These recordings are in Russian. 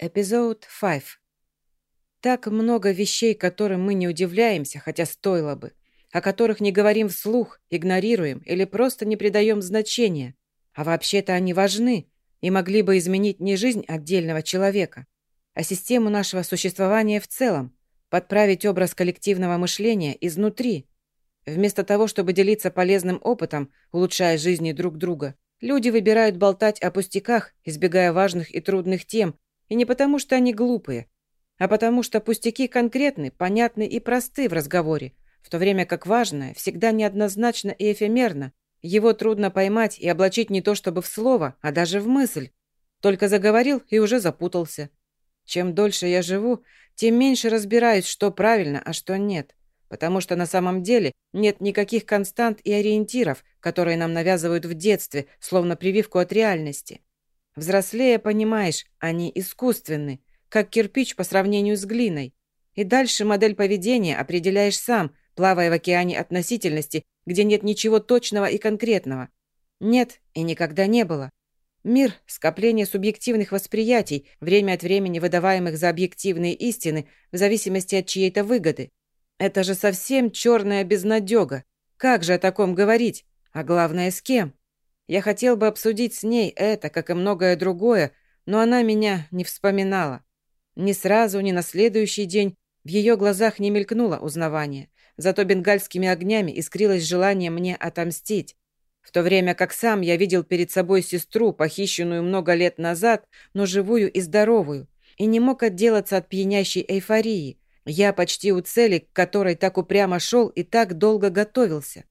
Эпизод 5. Так много вещей, которым мы не удивляемся, хотя стоило бы, о которых не говорим вслух, игнорируем или просто не придаем значения. А вообще-то они важны и могли бы изменить не жизнь отдельного человека, а систему нашего существования в целом, подправить образ коллективного мышления изнутри. Вместо того, чтобы делиться полезным опытом, улучшая жизни друг друга, люди выбирают болтать о пустяках, избегая важных и трудных тем, и не потому, что они глупые, а потому что пустяки конкретны, понятны и просты в разговоре, в то время как важное всегда неоднозначно и эфемерно. Его трудно поймать и облачить не то чтобы в слово, а даже в мысль. Только заговорил и уже запутался. Чем дольше я живу, тем меньше разбираюсь, что правильно, а что нет. Потому что на самом деле нет никаких констант и ориентиров, которые нам навязывают в детстве, словно прививку от реальности. Взрослея, понимаешь, они искусственны, как кирпич по сравнению с глиной. И дальше модель поведения определяешь сам, плавая в океане относительности, где нет ничего точного и конкретного. Нет и никогда не было. Мир – скопление субъективных восприятий, время от времени выдаваемых за объективные истины в зависимости от чьей-то выгоды. Это же совсем черная безнадега. Как же о таком говорить? А главное, с кем? Я хотел бы обсудить с ней это, как и многое другое, но она меня не вспоминала. Ни сразу, ни на следующий день в ее глазах не мелькнуло узнавание, зато бенгальскими огнями искрилось желание мне отомстить. В то время как сам я видел перед собой сестру, похищенную много лет назад, но живую и здоровую, и не мог отделаться от пьянящей эйфории. Я почти у цели, к которой так упрямо шел и так долго готовился.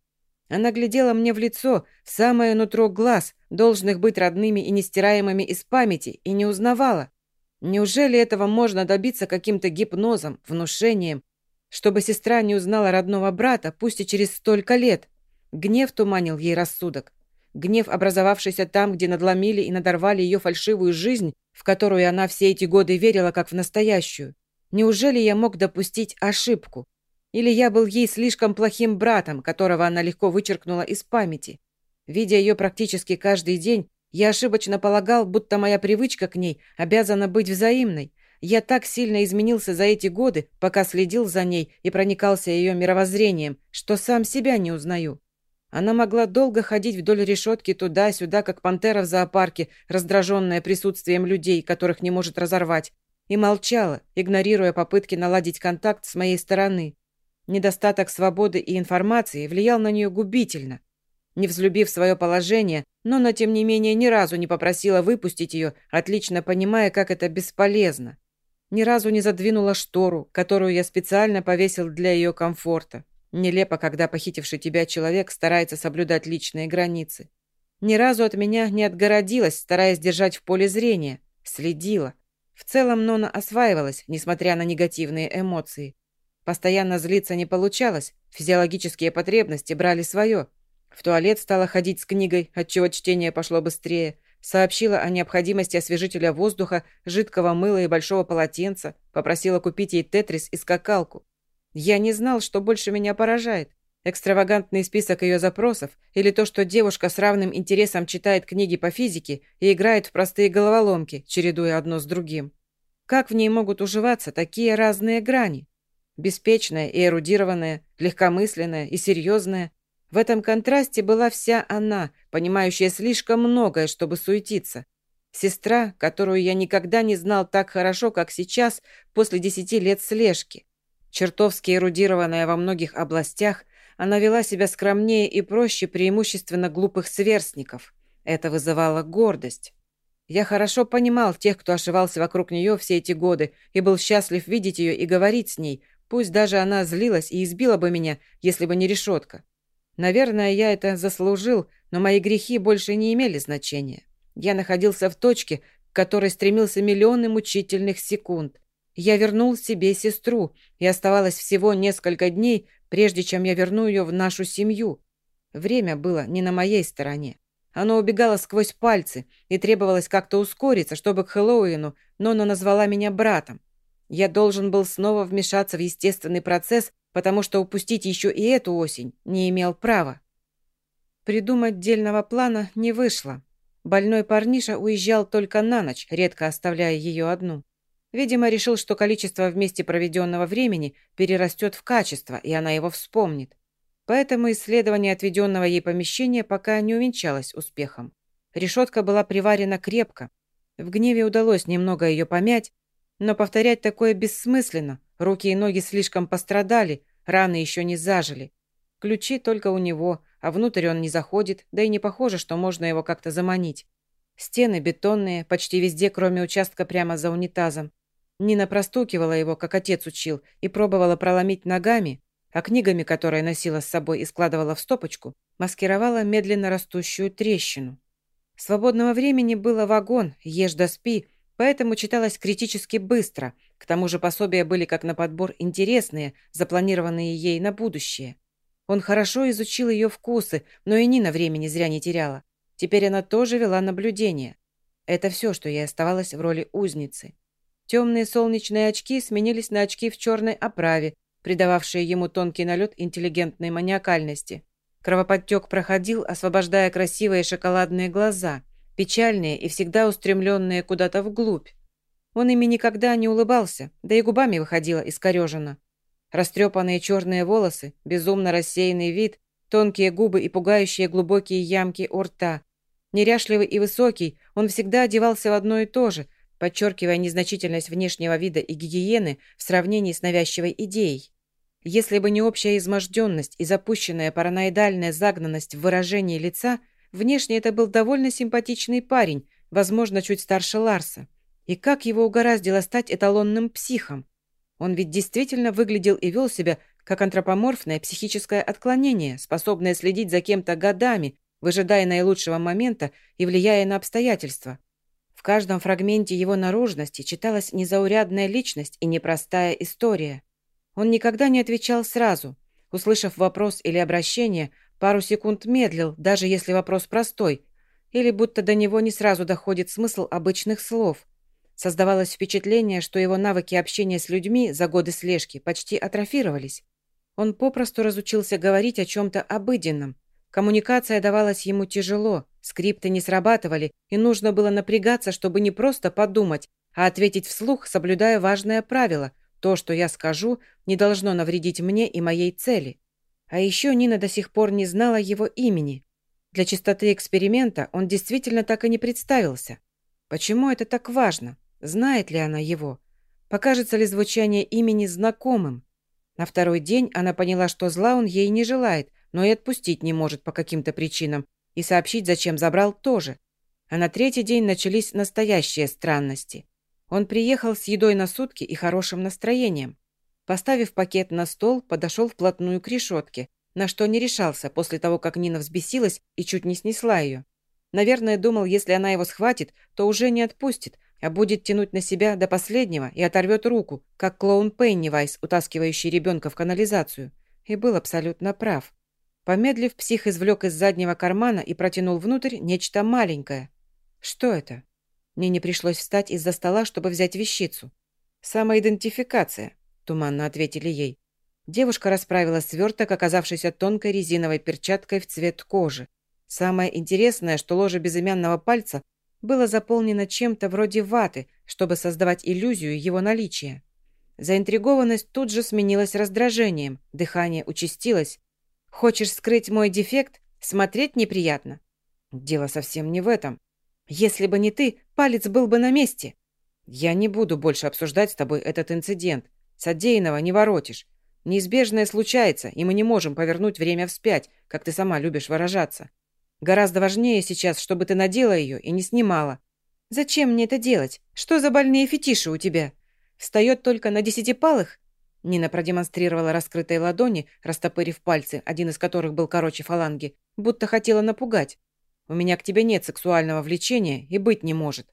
Она глядела мне в лицо, в самое нутро глаз, должных быть родными и нестираемыми из памяти, и не узнавала. Неужели этого можно добиться каким-то гипнозом, внушением, чтобы сестра не узнала родного брата, пусть и через столько лет? Гнев туманил ей рассудок. Гнев, образовавшийся там, где надломили и надорвали ее фальшивую жизнь, в которую она все эти годы верила как в настоящую. Неужели я мог допустить ошибку? Или я был ей слишком плохим братом, которого она легко вычеркнула из памяти? Видя ее практически каждый день, я ошибочно полагал, будто моя привычка к ней обязана быть взаимной. Я так сильно изменился за эти годы, пока следил за ней и проникался ее мировоззрением, что сам себя не узнаю. Она могла долго ходить вдоль решетки туда-сюда, как пантера в зоопарке, раздраженная присутствием людей, которых не может разорвать, и молчала, игнорируя попытки наладить контакт с моей стороны. Недостаток свободы и информации влиял на нее губительно. Не взлюбив свое положение, но, но тем не менее ни разу не попросила выпустить ее, отлично понимая, как это бесполезно. Ни разу не задвинула штору, которую я специально повесил для ее комфорта. Нелепо, когда похитивший тебя человек старается соблюдать личные границы. Ни разу от меня не отгородилась, стараясь держать в поле зрения. Следила. В целом Нона осваивалась, несмотря на негативные эмоции. Постоянно злиться не получалось, физиологические потребности брали свое. В туалет стала ходить с книгой, отчего чтение пошло быстрее. Сообщила о необходимости освежителя воздуха, жидкого мыла и большого полотенца. Попросила купить ей тетрис и скакалку. Я не знал, что больше меня поражает. Экстравагантный список ее запросов или то, что девушка с равным интересом читает книги по физике и играет в простые головоломки, чередуя одно с другим. Как в ней могут уживаться такие разные грани? Беспечная и эрудированная, легкомысленная и серьезная. В этом контрасте была вся она, понимающая слишком многое, чтобы суетиться. Сестра, которую я никогда не знал так хорошо, как сейчас, после десяти лет слежки. Чертовски эрудированная во многих областях, она вела себя скромнее и проще преимущественно глупых сверстников. Это вызывало гордость. Я хорошо понимал тех, кто ошивался вокруг нее все эти годы, и был счастлив видеть ее и говорить с ней, Пусть даже она злилась и избила бы меня, если бы не решетка. Наверное, я это заслужил, но мои грехи больше не имели значения. Я находился в точке, к которой стремился миллионы мучительных секунд. Я вернул себе сестру, и оставалось всего несколько дней, прежде чем я верну ее в нашу семью. Время было не на моей стороне. Оно убегало сквозь пальцы, и требовалось как-то ускориться, чтобы к Хэллоуину Нона назвала меня братом. Я должен был снова вмешаться в естественный процесс, потому что упустить еще и эту осень не имел права. Придумать дельного плана не вышло. Больной парниша уезжал только на ночь, редко оставляя ее одну. Видимо, решил, что количество вместе проведенного времени перерастет в качество, и она его вспомнит. Поэтому исследование отведенного ей помещения пока не увенчалось успехом. Решетка была приварена крепко. В гневе удалось немного ее помять, но повторять такое бессмысленно. Руки и ноги слишком пострадали, раны еще не зажили. Ключи только у него, а внутрь он не заходит, да и не похоже, что можно его как-то заманить. Стены бетонные, почти везде, кроме участка прямо за унитазом. Нина простукивала его, как отец учил, и пробовала проломить ногами, а книгами, которые носила с собой и складывала в стопочку, маскировала медленно растущую трещину. Свободного времени было вагон, ешь да спи, поэтому читалось критически быстро. К тому же пособия были как на подбор интересные, запланированные ей на будущее. Он хорошо изучил ее вкусы, но и Нина времени зря не теряла. Теперь она тоже вела наблюдение. Это все, что ей оставалось в роли узницы. Темные солнечные очки сменились на очки в черной оправе, придававшие ему тонкий налет интеллигентной маниакальности. Кровоподтек проходил, освобождая красивые шоколадные глаза, печальные и всегда устремленные куда-то вглубь. Он ими никогда не улыбался, да и губами выходило искореженно. Растрепанные черные волосы, безумно рассеянный вид, тонкие губы и пугающие глубокие ямки у рта. Неряшливый и высокий, он всегда одевался в одно и то же, подчеркивая незначительность внешнего вида и гигиены в сравнении с навязчивой идеей. Если бы не общая изможденность и запущенная параноидальная загнанность в выражении лица, внешне это был довольно симпатичный парень, возможно, чуть старше Ларса. И как его угораздило стать эталонным психом? Он ведь действительно выглядел и вел себя как антропоморфное психическое отклонение, способное следить за кем-то годами, выжидая наилучшего момента и влияя на обстоятельства. В каждом фрагменте его наружности читалась незаурядная личность и непростая история. Он никогда не отвечал сразу. Услышав вопрос или обращение, пару секунд медлил, даже если вопрос простой, или будто до него не сразу доходит смысл обычных слов. Создавалось впечатление, что его навыки общения с людьми за годы слежки почти атрофировались. Он попросту разучился говорить о чем-то обыденном. Коммуникация давалась ему тяжело, скрипты не срабатывали, и нужно было напрягаться, чтобы не просто подумать, а ответить вслух, соблюдая важное правило – то, что я скажу, не должно навредить мне и моей цели. А еще Нина до сих пор не знала его имени. Для чистоты эксперимента он действительно так и не представился. Почему это так важно? Знает ли она его? Покажется ли звучание имени знакомым? На второй день она поняла, что зла он ей не желает, но и отпустить не может по каким-то причинам, и сообщить, зачем забрал, тоже. А на третий день начались настоящие странности. Он приехал с едой на сутки и хорошим настроением. Поставив пакет на стол, подошел вплотную к решетке, на что не решался после того, как Нина взбесилась и чуть не снесла ее. Наверное, думал, если она его схватит, то уже не отпустит, а будет тянуть на себя до последнего и оторвет руку, как клоун Пеннивайс, утаскивающий ребенка в канализацию. И был абсолютно прав. Помедлив, псих извлек из заднего кармана и протянул внутрь нечто маленькое. Что это? Мне не пришлось встать из-за стола, чтобы взять вещицу. «Самоидентификация», — туманно ответили ей. Девушка расправила сверток, оказавшийся тонкой резиновой перчаткой в цвет кожи. Самое интересное, что ложе безымянного пальца было заполнено чем-то вроде ваты, чтобы создавать иллюзию его наличия. Заинтригованность тут же сменилась раздражением, дыхание участилось. «Хочешь скрыть мой дефект? Смотреть неприятно?» «Дело совсем не в этом. Если бы не ты, палец был бы на месте. Я не буду больше обсуждать с тобой этот инцидент. Содеянного не воротишь. Неизбежное случается, и мы не можем повернуть время вспять, как ты сама любишь выражаться. Гораздо важнее сейчас, чтобы ты надела ее и не снимала. Зачем мне это делать? Что за больные фетиши у тебя? Встает только на десятипалых? Нина продемонстрировала раскрытые ладони, растопырив пальцы, один из которых был короче фаланги, будто хотела напугать. У меня к тебе нет сексуального влечения и быть не может.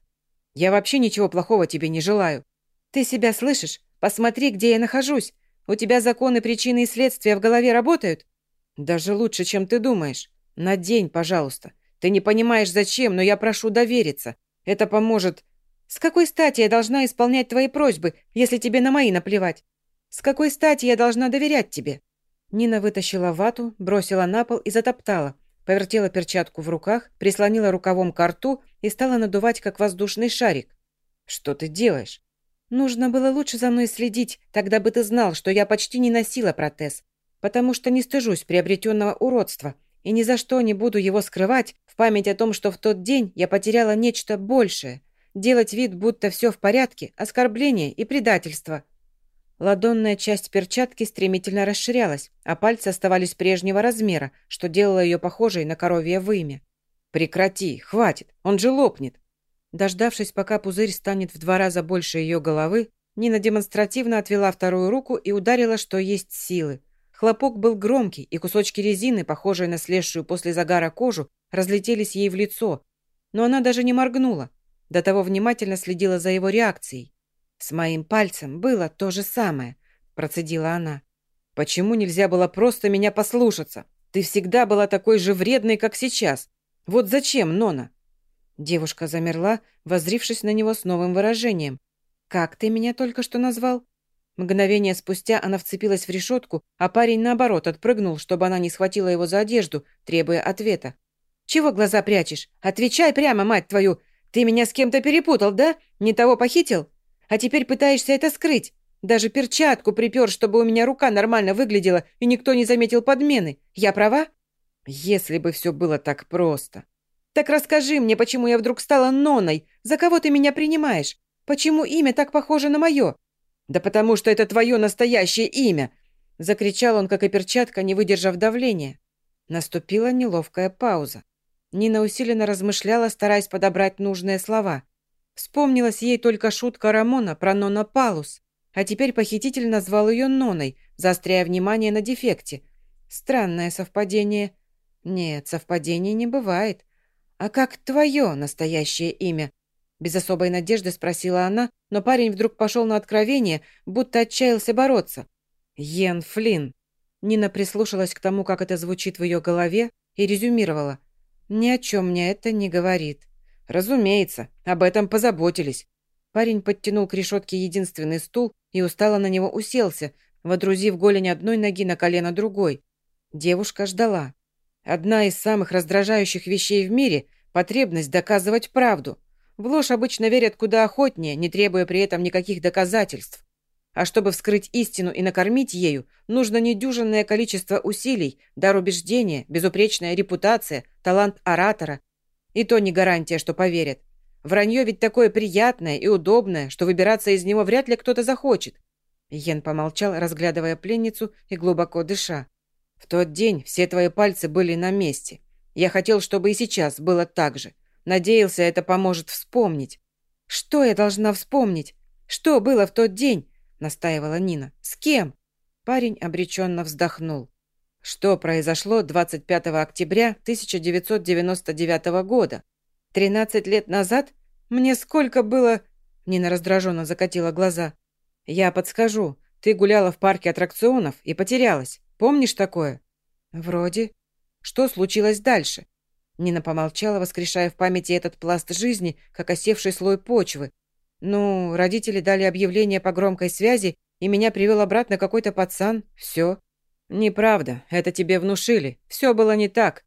Я вообще ничего плохого тебе не желаю. Ты себя слышишь? Посмотри, где я нахожусь. У тебя законы причины и следствия в голове работают? Даже лучше, чем ты думаешь. Надень, пожалуйста. Ты не понимаешь, зачем, но я прошу довериться. Это поможет... С какой стати я должна исполнять твои просьбы, если тебе на мои наплевать? С какой стати я должна доверять тебе?» Нина вытащила вату, бросила на пол и затоптала, повертела перчатку в руках, прислонила рукавом к рту и стала надувать, как воздушный шарик. «Что ты делаешь?» Нужно было лучше за мной следить, тогда бы ты знал, что я почти не носила протез, потому что не стыжусь приобретенного уродства и ни за что не буду его скрывать в память о том, что в тот день я потеряла нечто большее. Делать вид, будто все в порядке, оскорбление и предательство. Ладонная часть перчатки стремительно расширялась, а пальцы оставались прежнего размера, что делало ее похожей на коровье вымя. «Прекрати, хватит, он же лопнет!» Дождавшись, пока пузырь станет в два раза больше ее головы, Нина демонстративно отвела вторую руку и ударила, что есть силы. Хлопок был громкий, и кусочки резины, похожие на слезшую после загара кожу, разлетелись ей в лицо. Но она даже не моргнула. До того внимательно следила за его реакцией. «С моим пальцем было то же самое», – процедила она. «Почему нельзя было просто меня послушаться? Ты всегда была такой же вредной, как сейчас. Вот зачем, Нона?» Девушка замерла, возрившись на него с новым выражением. «Как ты меня только что назвал?» Мгновение спустя она вцепилась в решетку, а парень, наоборот, отпрыгнул, чтобы она не схватила его за одежду, требуя ответа. «Чего глаза прячешь? Отвечай прямо, мать твою! Ты меня с кем-то перепутал, да? Не того похитил? А теперь пытаешься это скрыть. Даже перчатку припер, чтобы у меня рука нормально выглядела, и никто не заметил подмены. Я права?» «Если бы все было так просто!» «Так расскажи мне, почему я вдруг стала Ноной? За кого ты меня принимаешь? Почему имя так похоже на мое?» «Да потому что это твое настоящее имя!» Закричал он, как и перчатка, не выдержав давления. Наступила неловкая пауза. Нина усиленно размышляла, стараясь подобрать нужные слова. Вспомнилась ей только шутка Рамона про Нона Палус, а теперь похититель назвал ее Ноной, заостряя внимание на дефекте. Странное совпадение. Нет, совпадений не бывает. «А как твое настоящее имя?» Без особой надежды спросила она, но парень вдруг пошел на откровение, будто отчаялся бороться. «Йен Флинн». Нина прислушалась к тому, как это звучит в ее голове, и резюмировала. «Ни о чем мне это не говорит». «Разумеется, об этом позаботились». Парень подтянул к решетке единственный стул и устало на него уселся, водрузив голень одной ноги на колено другой. Девушка ждала. Одна из самых раздражающих вещей в мире – потребность доказывать правду. В ложь обычно верят куда охотнее, не требуя при этом никаких доказательств. А чтобы вскрыть истину и накормить ею, нужно недюжинное количество усилий, дар убеждения, безупречная репутация, талант оратора. И то не гарантия, что поверят. Вранье ведь такое приятное и удобное, что выбираться из него вряд ли кто-то захочет. Йен помолчал, разглядывая пленницу и глубоко дыша. В тот день все твои пальцы были на месте. Я хотел, чтобы и сейчас было так же. Надеялся, это поможет вспомнить. Что я должна вспомнить? Что было в тот день? Настаивала Нина. С кем? Парень обреченно вздохнул. Что произошло 25 октября 1999 года? 13 лет назад? Мне сколько было... Нина раздраженно закатила глаза. Я подскажу. Ты гуляла в парке аттракционов и потерялась. Помнишь такое?» «Вроде». «Что случилось дальше?» Нина помолчала, воскрешая в памяти этот пласт жизни, как осевший слой почвы. «Ну, родители дали объявление по громкой связи, и меня привел обратно какой-то пацан. Все». «Неправда, это тебе внушили. Все было не так.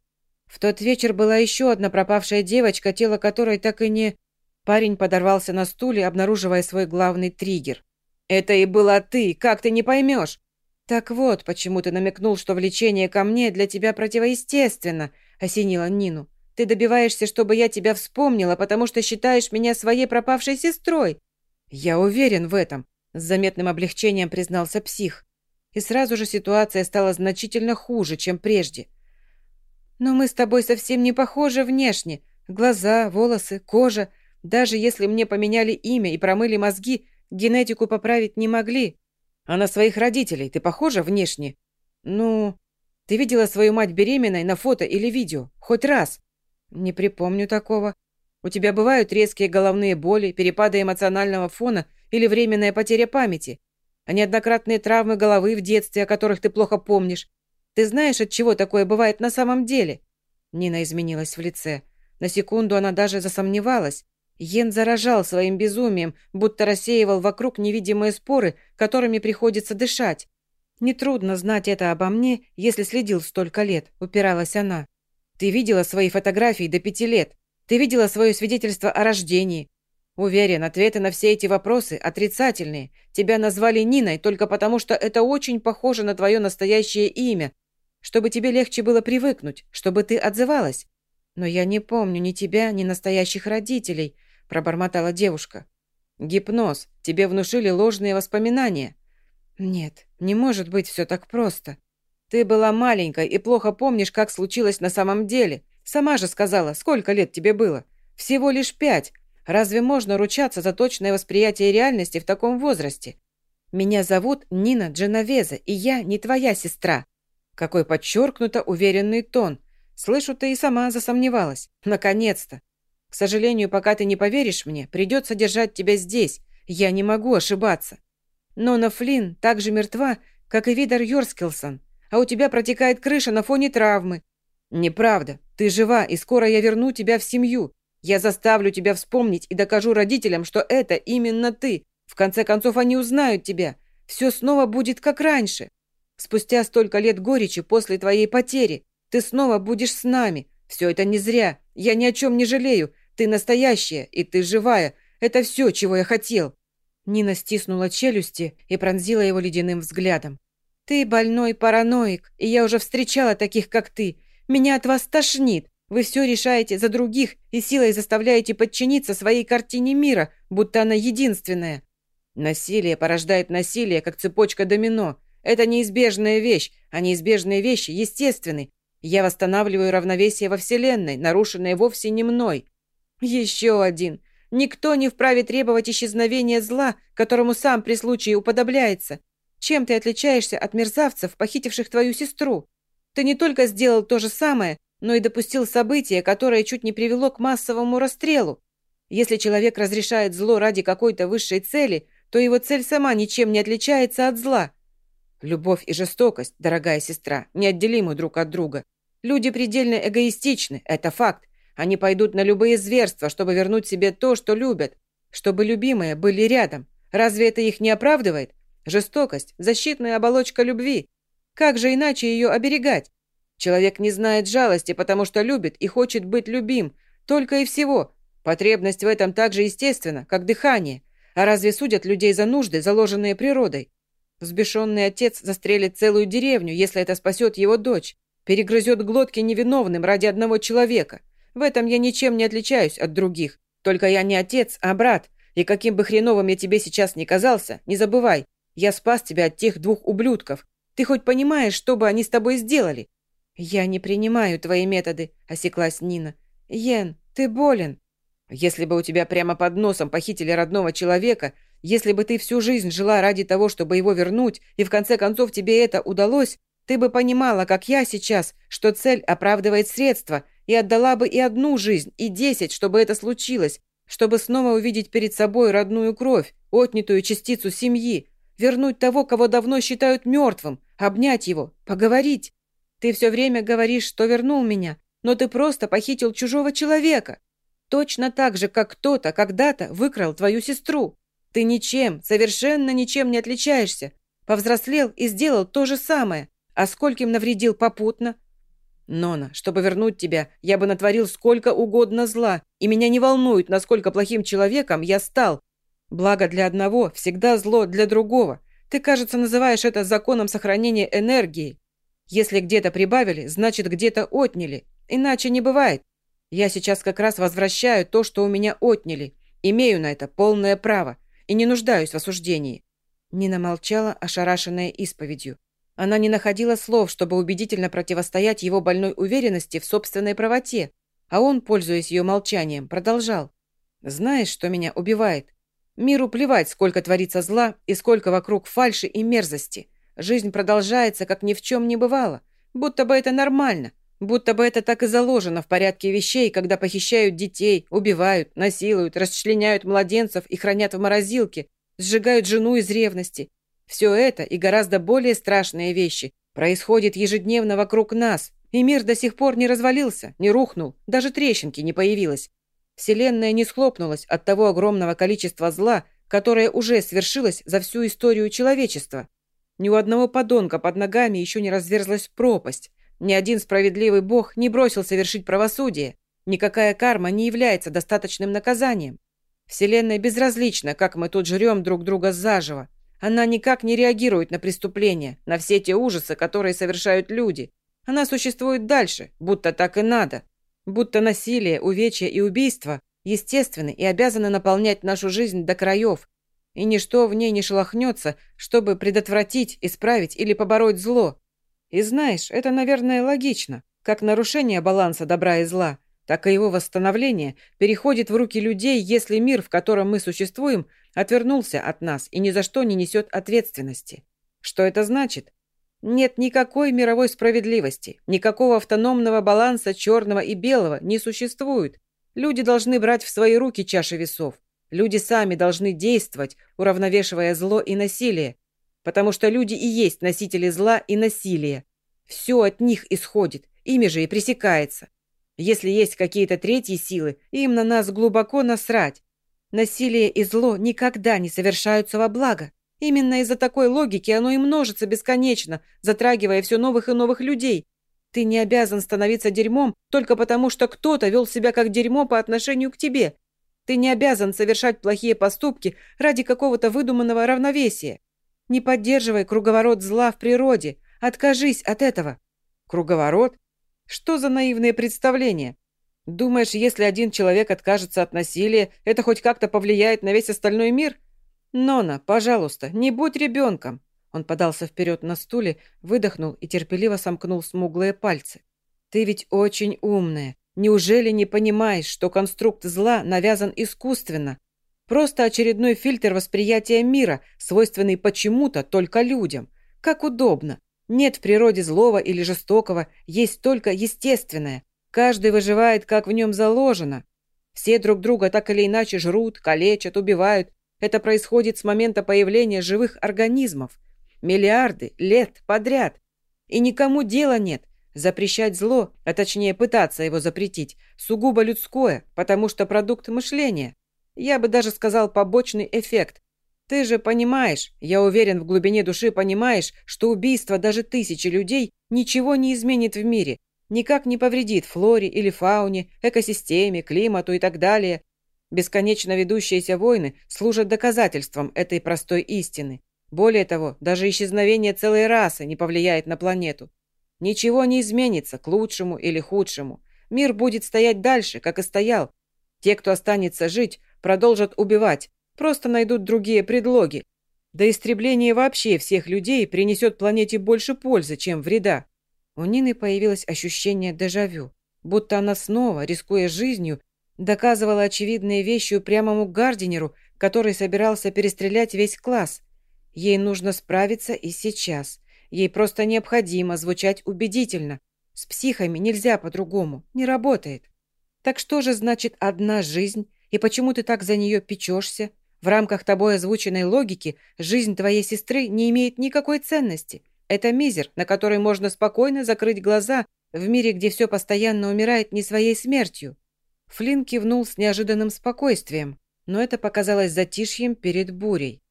В тот вечер была еще одна пропавшая девочка, тело которой так и не...» Парень подорвался на стуле, обнаруживая свой главный триггер. «Это и была ты, как ты не поймешь? «Так вот, почему ты намекнул, что влечение ко мне для тебя противоестественно», — осенила Нину. «Ты добиваешься, чтобы я тебя вспомнила, потому что считаешь меня своей пропавшей сестрой». «Я уверен в этом», — с заметным облегчением признался псих. И сразу же ситуация стала значительно хуже, чем прежде. «Но мы с тобой совсем не похожи внешне. Глаза, волосы, кожа. Даже если мне поменяли имя и промыли мозги, генетику поправить не могли. А на своих родителей ты похожа внешне? Ну, ты видела свою мать беременной на фото или видео? Хоть раз? Не припомню такого. У тебя бывают резкие головные боли, перепады эмоционального фона или временная потеря памяти, а неоднократные травмы головы в детстве, о которых ты плохо помнишь. Ты знаешь, от чего такое бывает на самом деле?» Нина изменилась в лице. На секунду она даже засомневалась, Йен заражал своим безумием, будто рассеивал вокруг невидимые споры, которыми приходится дышать. «Нетрудно знать это обо мне, если следил столько лет», — упиралась она. «Ты видела свои фотографии до пяти лет. Ты видела свое свидетельство о рождении. Уверен, ответы на все эти вопросы отрицательные. Тебя назвали Ниной только потому, что это очень похоже на твое настоящее имя, чтобы тебе легче было привыкнуть, чтобы ты отзывалась. Но я не помню ни тебя, ни настоящих родителей, пробормотала девушка. Гипноз. Тебе внушили ложные воспоминания. Нет, не может быть все так просто. Ты была маленькой и плохо помнишь, как случилось на самом деле. Сама же сказала, сколько лет тебе было. Всего лишь пять. Разве можно ручаться за точное восприятие реальности в таком возрасте? Меня зовут Нина Дженовеза, и я не твоя сестра. Какой подчеркнуто уверенный тон. Слышу, ты и сама засомневалась. Наконец-то. К сожалению, пока ты не поверишь мне, придется держать тебя здесь. Я не могу ошибаться. Нона Флинн так же мертва, как и Видар Йорскилсон, а у тебя протекает крыша на фоне травмы. Неправда. Ты жива, и скоро я верну тебя в семью. Я заставлю тебя вспомнить и докажу родителям, что это именно ты. В конце концов, они узнают тебя. Все снова будет как раньше. Спустя столько лет горечи после твоей потери ты снова будешь с нами. Все это не зря. Я ни о чем не жалею. Ты настоящая, и ты живая. Это все, чего я хотел». Нина стиснула челюсти и пронзила его ледяным взглядом. «Ты больной параноик, и я уже встречала таких, как ты. Меня от вас тошнит. Вы все решаете за других и силой заставляете подчиниться своей картине мира, будто она единственная. Насилие порождает насилие, как цепочка домино. Это неизбежная вещь, а неизбежные вещи естественны. Я восстанавливаю равновесие во Вселенной, нарушенное вовсе не мной. Еще один. Никто не вправе требовать исчезновения зла, которому сам при случае уподобляется. Чем ты отличаешься от мерзавцев, похитивших твою сестру? Ты не только сделал то же самое, но и допустил событие, которое чуть не привело к массовому расстрелу. Если человек разрешает зло ради какой-то высшей цели, то его цель сама ничем не отличается от зла. Любовь и жестокость, дорогая сестра, неотделимы друг от друга. Люди предельно эгоистичны, это факт. Они пойдут на любые зверства, чтобы вернуть себе то, что любят, чтобы любимые были рядом. Разве это их не оправдывает? Жестокость – защитная оболочка любви. Как же иначе ее оберегать? Человек не знает жалости, потому что любит и хочет быть любим. Только и всего. Потребность в этом так же естественна, как дыхание. А разве судят людей за нужды, заложенные природой? Взбешенный отец застрелит целую деревню, если это спасет его дочь. Перегрызет глотки невиновным ради одного человека. В этом я ничем не отличаюсь от других. Только я не отец, а брат. И каким бы хреновым я тебе сейчас ни казался, не забывай, я спас тебя от тех двух ублюдков. Ты хоть понимаешь, что бы они с тобой сделали? «Я не принимаю твои методы», – осеклась Нина. «Йен, ты болен». «Если бы у тебя прямо под носом похитили родного человека, если бы ты всю жизнь жила ради того, чтобы его вернуть, и в конце концов тебе это удалось, ты бы понимала, как я сейчас, что цель оправдывает средства, и отдала бы и одну жизнь, и десять, чтобы это случилось, чтобы снова увидеть перед собой родную кровь, отнятую частицу семьи, вернуть того, кого давно считают мертвым, обнять его, поговорить. Ты все время говоришь, что вернул меня, но ты просто похитил чужого человека. Точно так же, как кто-то когда-то выкрал твою сестру. Ты ничем, совершенно ничем не отличаешься. Повзрослел и сделал то же самое. А скольким навредил попутно? Нона, чтобы вернуть тебя, я бы натворил сколько угодно зла, и меня не волнует, насколько плохим человеком я стал. Благо для одного всегда зло для другого. Ты, кажется, называешь это законом сохранения энергии. Если где-то прибавили, значит, где-то отняли. Иначе не бывает. Я сейчас как раз возвращаю то, что у меня отняли. Имею на это полное право и не нуждаюсь в осуждении». Нина молчала, ошарашенная исповедью. Она не находила слов, чтобы убедительно противостоять его больной уверенности в собственной правоте, а он, пользуясь ее молчанием, продолжал. «Знаешь, что меня убивает? Миру плевать, сколько творится зла и сколько вокруг фальши и мерзости. Жизнь продолжается, как ни в чем не бывало. Будто бы это нормально. Будто бы это так и заложено в порядке вещей, когда похищают детей, убивают, насилуют, расчленяют младенцев и хранят в морозилке, сжигают жену из ревности. Все это и гораздо более страшные вещи происходит ежедневно вокруг нас, и мир до сих пор не развалился, не рухнул, даже трещинки не появилось. Вселенная не схлопнулась от того огромного количества зла, которое уже свершилось за всю историю человечества. Ни у одного подонка под ногами еще не разверзлась пропасть. Ни один справедливый бог не бросил совершить правосудие. Никакая карма не является достаточным наказанием. Вселенная безразлична, как мы тут жрем друг друга заживо. Она никак не реагирует на преступления, на все те ужасы, которые совершают люди. Она существует дальше, будто так и надо. Будто насилие, увечья и убийства естественны и обязаны наполнять нашу жизнь до краев. И ничто в ней не шелохнется, чтобы предотвратить, исправить или побороть зло. И знаешь, это, наверное, логично. Как нарушение баланса добра и зла, так и его восстановление переходит в руки людей, если мир, в котором мы существуем, отвернулся от нас и ни за что не несет ответственности. Что это значит? Нет никакой мировой справедливости, никакого автономного баланса черного и белого не существует. Люди должны брать в свои руки чаши весов. Люди сами должны действовать, уравновешивая зло и насилие. Потому что люди и есть носители зла и насилия. Все от них исходит, ими же и пресекается. Если есть какие-то третьи силы, им на нас глубоко насрать. Насилие и зло никогда не совершаются во благо. Именно из-за такой логики оно и множится бесконечно, затрагивая все новых и новых людей. Ты не обязан становиться дерьмом только потому, что кто-то вел себя как дерьмо по отношению к тебе. Ты не обязан совершать плохие поступки ради какого-то выдуманного равновесия. Не поддерживай круговорот зла в природе, Откажись от этого. Круговорот? Что за наивные представления? Думаешь, если один человек откажется от насилия, это хоть как-то повлияет на весь остальной мир? Нона, пожалуйста, не будь ребенком. Он подался вперед на стуле, выдохнул и терпеливо сомкнул смуглые пальцы. Ты ведь очень умная. Неужели не понимаешь, что конструкт зла навязан искусственно? Просто очередной фильтр восприятия мира, свойственный почему-то только людям. Как удобно. Нет в природе злого или жестокого, есть только естественное. Каждый выживает, как в нем заложено. Все друг друга так или иначе жрут, калечат, убивают. Это происходит с момента появления живых организмов. Миллиарды лет подряд. И никому дела нет. Запрещать зло, а точнее пытаться его запретить, сугубо людское, потому что продукт мышления. Я бы даже сказал побочный эффект. Ты же понимаешь, я уверен, в глубине души понимаешь, что убийство даже тысячи людей ничего не изменит в мире, никак не повредит флоре или фауне, экосистеме, климату и так далее. Бесконечно ведущиеся войны служат доказательством этой простой истины. Более того, даже исчезновение целой расы не повлияет на планету. Ничего не изменится к лучшему или худшему. Мир будет стоять дальше, как и стоял. Те, кто останется жить, продолжат убивать, Просто найдут другие предлоги. Да истребление вообще всех людей принесет планете больше пользы, чем вреда. У Нины появилось ощущение дежавю, будто она снова, рискуя жизнью, доказывала очевидные вещи упрямому Гардинеру, который собирался перестрелять весь класс. Ей нужно справиться и сейчас. Ей просто необходимо звучать убедительно. С психами нельзя по-другому, не работает. Так что же значит одна жизнь, и почему ты так за нее печешься? В рамках тобой озвученной логики жизнь твоей сестры не имеет никакой ценности. Это мизер, на который можно спокойно закрыть глаза в мире, где все постоянно умирает не своей смертью». Флинн кивнул с неожиданным спокойствием, но это показалось затишьем перед бурей.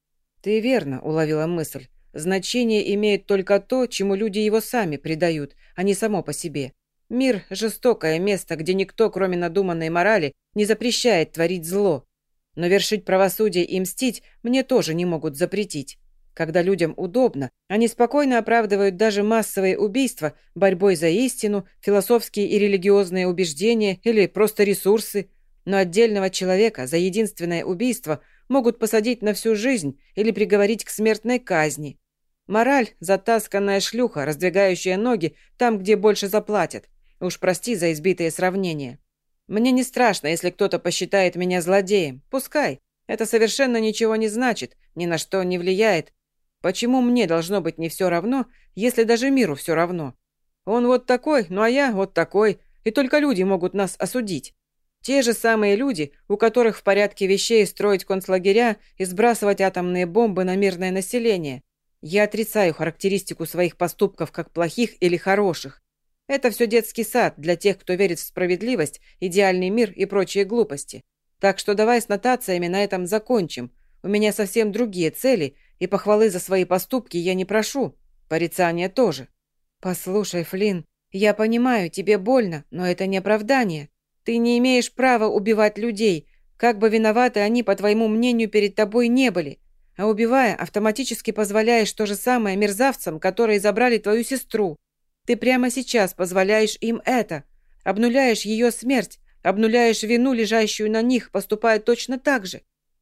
«Ты верно», — уловила мысль. «Значение имеет только то, чему люди его сами придают, а не само по себе. Мир – жестокое место, где никто, кроме надуманной морали, не запрещает творить зло. Но вершить правосудие и мстить мне тоже не могут запретить. Когда людям удобно, они спокойно оправдывают даже массовые убийства борьбой за истину, философские и религиозные убеждения или просто ресурсы. Но отдельного человека за единственное убийство могут посадить на всю жизнь или приговорить к смертной казни. Мораль – затасканная шлюха, раздвигающая ноги там, где больше заплатят. Уж прости за избитые сравнения. Мне не страшно, если кто-то посчитает меня злодеем. Пускай. Это совершенно ничего не значит, ни на что не влияет. Почему мне должно быть не все равно, если даже миру все равно? Он вот такой, ну а я вот такой, и только люди могут нас осудить. Те же самые люди, у которых в порядке вещей строить концлагеря и сбрасывать атомные бомбы на мирное население. Я отрицаю характеристику своих поступков как плохих или хороших. Это все детский сад для тех, кто верит в справедливость, идеальный мир и прочие глупости. Так что давай с нотациями на этом закончим. У меня совсем другие цели, и похвалы за свои поступки я не прошу. Порицания тоже. Послушай, Флинн, я понимаю, тебе больно, но это не оправдание. Ты не имеешь права убивать людей. Как бы виноваты они, по твоему мнению, перед тобой не были. А убивая, автоматически позволяешь то же самое мерзавцам, которые забрали твою сестру. Ты прямо сейчас позволяешь им это. Обнуляешь ее смерть, обнуляешь вину, лежащую на них, поступая точно так же.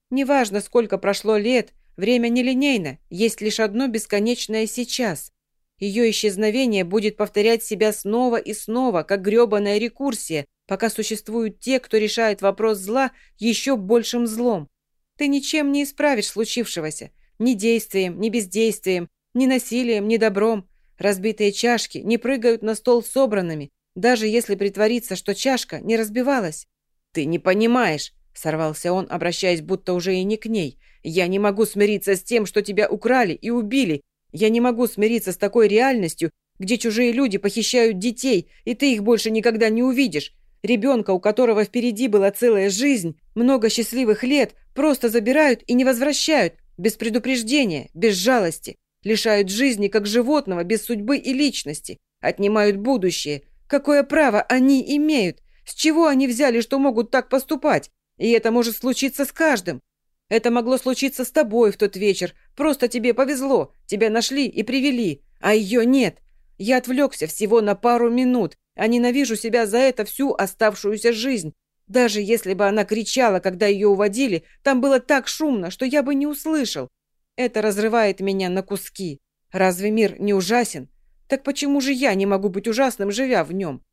Неважно, сколько прошло лет, время нелинейно, есть лишь одно бесконечное сейчас. Ее исчезновение будет повторять себя снова и снова, как гребаная рекурсия, пока существуют те, кто решает вопрос зла еще большим злом. Ты ничем не исправишь случившегося. Ни действием, ни бездействием, ни насилием, ни добром. Разбитые чашки не прыгают на стол собранными, даже если притвориться, что чашка не разбивалась. «Ты не понимаешь», — сорвался он, обращаясь будто уже и не к ней. «Я не могу смириться с тем, что тебя украли и убили. Я не могу смириться с такой реальностью, где чужие люди похищают детей, и ты их больше никогда не увидишь. Ребенка, у которого впереди была целая жизнь, много счастливых лет, просто забирают и не возвращают, без предупреждения, без жалости. Лишают жизни, как животного, без судьбы и личности. Отнимают будущее. Какое право они имеют? С чего они взяли, что могут так поступать? И это может случиться с каждым. Это могло случиться с тобой в тот вечер. Просто тебе повезло. Тебя нашли и привели. А ее нет. Я отвлекся всего на пару минут, а ненавижу себя за это всю оставшуюся жизнь. Даже если бы она кричала, когда ее уводили, там было так шумно, что я бы не услышал. Это разрывает меня на куски. Разве мир не ужасен? Так почему же я не могу быть ужасным, живя в нем?»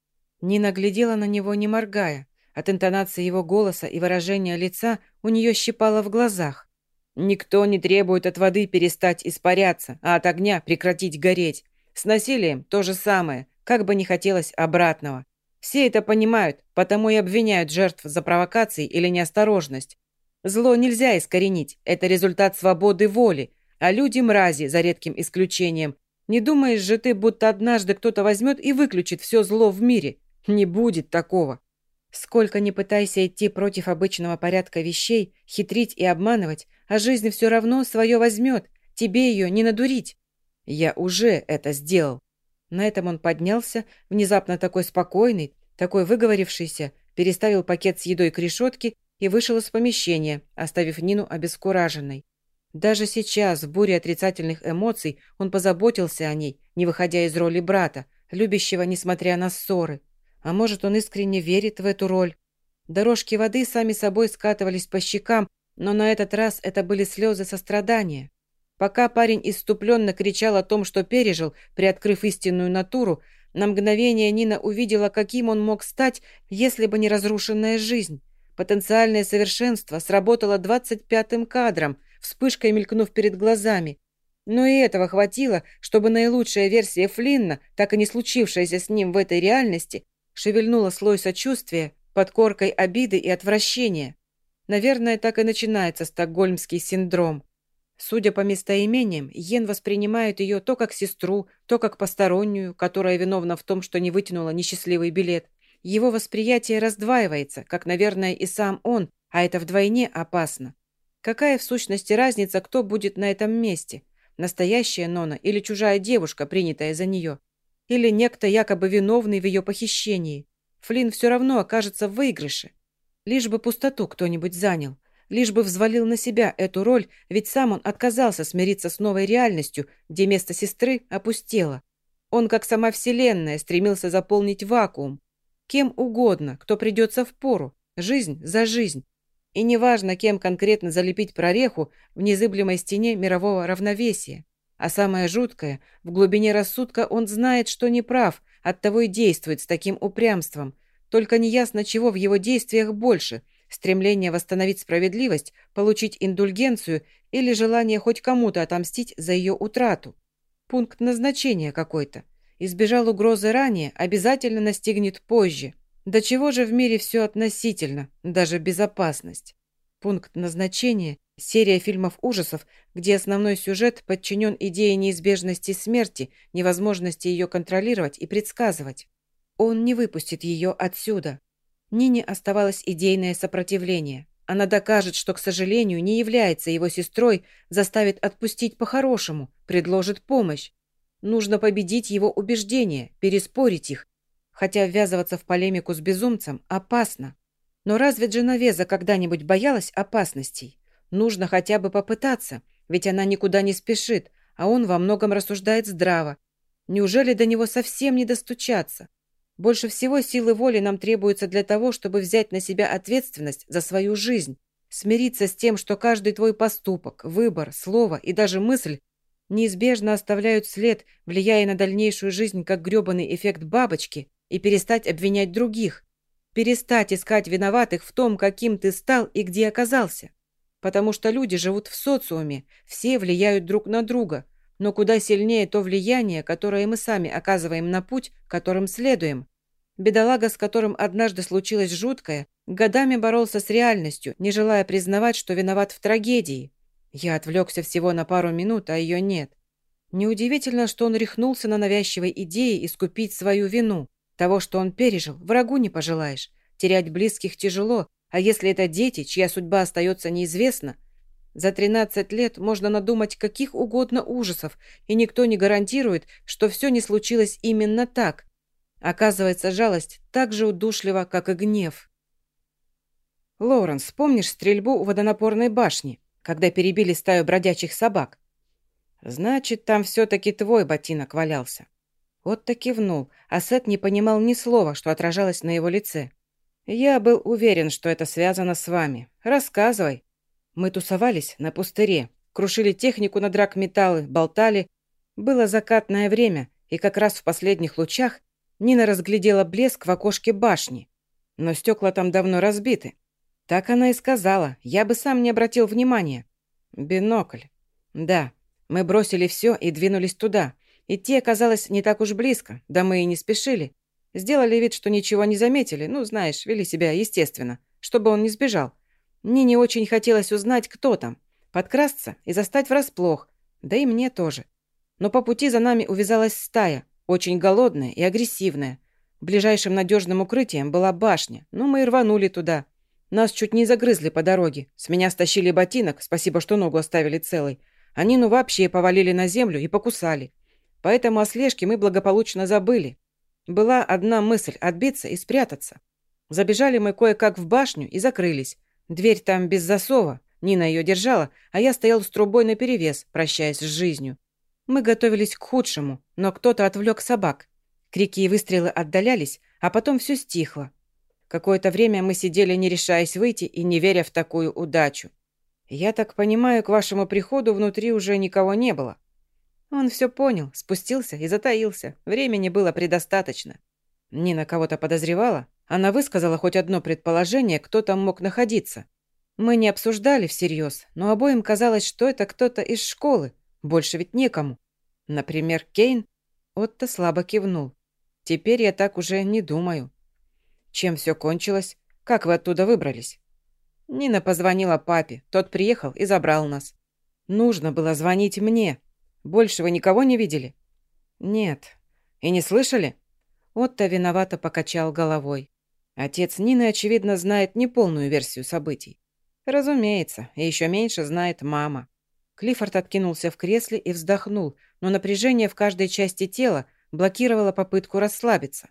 Нина глядела на него, не моргая. От интонации его голоса и выражения лица у нее щипало в глазах. «Никто не требует от воды перестать испаряться, а от огня прекратить гореть. С насилием то же самое, как бы не хотелось обратного. Все это понимают, потому и обвиняют жертв за провокации или неосторожность. Зло нельзя искоренить, это результат свободы воли, а люди мрази, за редким исключением. Не думаешь же ты, будто однажды кто-то возьмет и выключит все зло в мире? Не будет такого. Сколько ни пытайся идти против обычного порядка вещей, хитрить и обманывать, а жизнь все равно свое возьмет, тебе ее не надурить. Я уже это сделал. На этом он поднялся, внезапно такой спокойный, такой выговорившийся, переставил пакет с едой к решетке и вышел из помещения, оставив Нину обескураженной. Даже сейчас, в буре отрицательных эмоций, он позаботился о ней, не выходя из роли брата, любящего, несмотря на ссоры. А может, он искренне верит в эту роль. Дорожки воды сами собой скатывались по щекам, но на этот раз это были слезы сострадания. Пока парень иступленно кричал о том, что пережил, приоткрыв истинную натуру, на мгновение Нина увидела, каким он мог стать, если бы не разрушенная жизнь. Потенциальное совершенство сработало двадцать пятым кадром, вспышкой мелькнув перед глазами. Но и этого хватило, чтобы наилучшая версия Флинна, так и не случившаяся с ним в этой реальности, шевельнула слой сочувствия под коркой обиды и отвращения. Наверное, так и начинается стокгольмский синдром. Судя по местоимениям, Йен воспринимает ее то как сестру, то как постороннюю, которая виновна в том, что не вытянула несчастливый билет. Его восприятие раздваивается, как, наверное, и сам он, а это вдвойне опасно. Какая в сущности разница, кто будет на этом месте? Настоящая Нона или чужая девушка, принятая за нее? Или некто якобы виновный в ее похищении? Флинн все равно окажется в выигрыше. Лишь бы пустоту кто-нибудь занял лишь бы взвалил на себя эту роль, ведь сам он отказался смириться с новой реальностью, где место сестры опустело. Он, как сама Вселенная, стремился заполнить вакуум. Кем угодно, кто придется в пору, жизнь за жизнь. И неважно, кем конкретно залепить прореху в незыблемой стене мирового равновесия. А самое жуткое, в глубине рассудка он знает, что не прав, оттого и действует с таким упрямством. Только неясно, чего в его действиях больше – Стремление восстановить справедливость, получить индульгенцию или желание хоть кому-то отомстить за ее утрату. Пункт назначения какой-то. Избежал угрозы ранее, обязательно настигнет позже. До чего же в мире все относительно, даже безопасность? Пункт назначения – серия фильмов ужасов, где основной сюжет подчинен идее неизбежности смерти, невозможности ее контролировать и предсказывать. Он не выпустит ее отсюда. Нине оставалось идейное сопротивление. Она докажет, что, к сожалению, не является его сестрой, заставит отпустить по-хорошему, предложит помощь. Нужно победить его убеждения, переспорить их. Хотя ввязываться в полемику с безумцем опасно. Но разве Дженовеза когда-нибудь боялась опасностей? Нужно хотя бы попытаться, ведь она никуда не спешит, а он во многом рассуждает здраво. Неужели до него совсем не достучаться? Больше всего силы воли нам требуется для того, чтобы взять на себя ответственность за свою жизнь, смириться с тем, что каждый твой поступок, выбор, слово и даже мысль неизбежно оставляют след, влияя на дальнейшую жизнь как грёбаный эффект бабочки, и перестать обвинять других, перестать искать виноватых в том, каким ты стал и где оказался. Потому что люди живут в социуме, все влияют друг на друга, но куда сильнее то влияние, которое мы сами оказываем на путь, которым следуем. Бедолага, с которым однажды случилось жуткое, годами боролся с реальностью, не желая признавать, что виноват в трагедии. Я отвлекся всего на пару минут, а ее нет. Неудивительно, что он рехнулся на навязчивой идее искупить свою вину. Того, что он пережил, врагу не пожелаешь. Терять близких тяжело, а если это дети, чья судьба остается неизвестна, за 13 лет можно надумать каких угодно ужасов, и никто не гарантирует, что все не случилось именно так. Оказывается, жалость так же удушлива, как и гнев. Лоуренс, помнишь стрельбу у водонапорной башни, когда перебили стаю бродячих собак? Значит, там все-таки твой ботинок валялся. Отто кивнул, а Сет не понимал ни слова, что отражалось на его лице. «Я был уверен, что это связано с вами. Рассказывай». Мы тусовались на пустыре, крушили технику на драгметаллы, болтали. Было закатное время, и как раз в последних лучах Нина разглядела блеск в окошке башни. Но стекла там давно разбиты. Так она и сказала, я бы сам не обратил внимания. Бинокль. Да, мы бросили все и двинулись туда. Идти оказалось не так уж близко, да мы и не спешили. Сделали вид, что ничего не заметили, ну, знаешь, вели себя естественно, чтобы он не сбежал. Нине очень хотелось узнать, кто там, подкрасться и застать врасплох, да и мне тоже. Но по пути за нами увязалась стая, очень голодная и агрессивная. Ближайшим надежным укрытием была башня, но мы и рванули туда. Нас чуть не загрызли по дороге. С меня стащили ботинок, спасибо, что ногу оставили целой. А Нину вообще повалили на землю и покусали. Поэтому о слежке мы благополучно забыли. Была одна мысль – отбиться и спрятаться. Забежали мы кое-как в башню и закрылись. Дверь там без засова, Нина ее держала, а я стоял с трубой наперевес, прощаясь с жизнью. Мы готовились к худшему, но кто-то отвлек собак. Крики и выстрелы отдалялись, а потом все стихло. Какое-то время мы сидели, не решаясь выйти и не веря в такую удачу. Я так понимаю, к вашему приходу внутри уже никого не было. Он все понял, спустился и затаился. Времени было предостаточно. Нина кого-то подозревала. Она высказала хоть одно предположение, кто там мог находиться. Мы не обсуждали всерьез, но обоим казалось, что это кто-то из школы. Больше ведь некому. Например, Кейн. Отто слабо кивнул. Теперь я так уже не думаю. Чем все кончилось? Как вы оттуда выбрались? Нина позвонила папе. Тот приехал и забрал нас. Нужно было звонить мне, больше вы никого не видели?» «Нет». «И не слышали?» Отто виновато покачал головой. Отец Нины, очевидно, знает неполную версию событий. Разумеется, и еще меньше знает мама. Клиффорд откинулся в кресле и вздохнул, но напряжение в каждой части тела блокировало попытку расслабиться.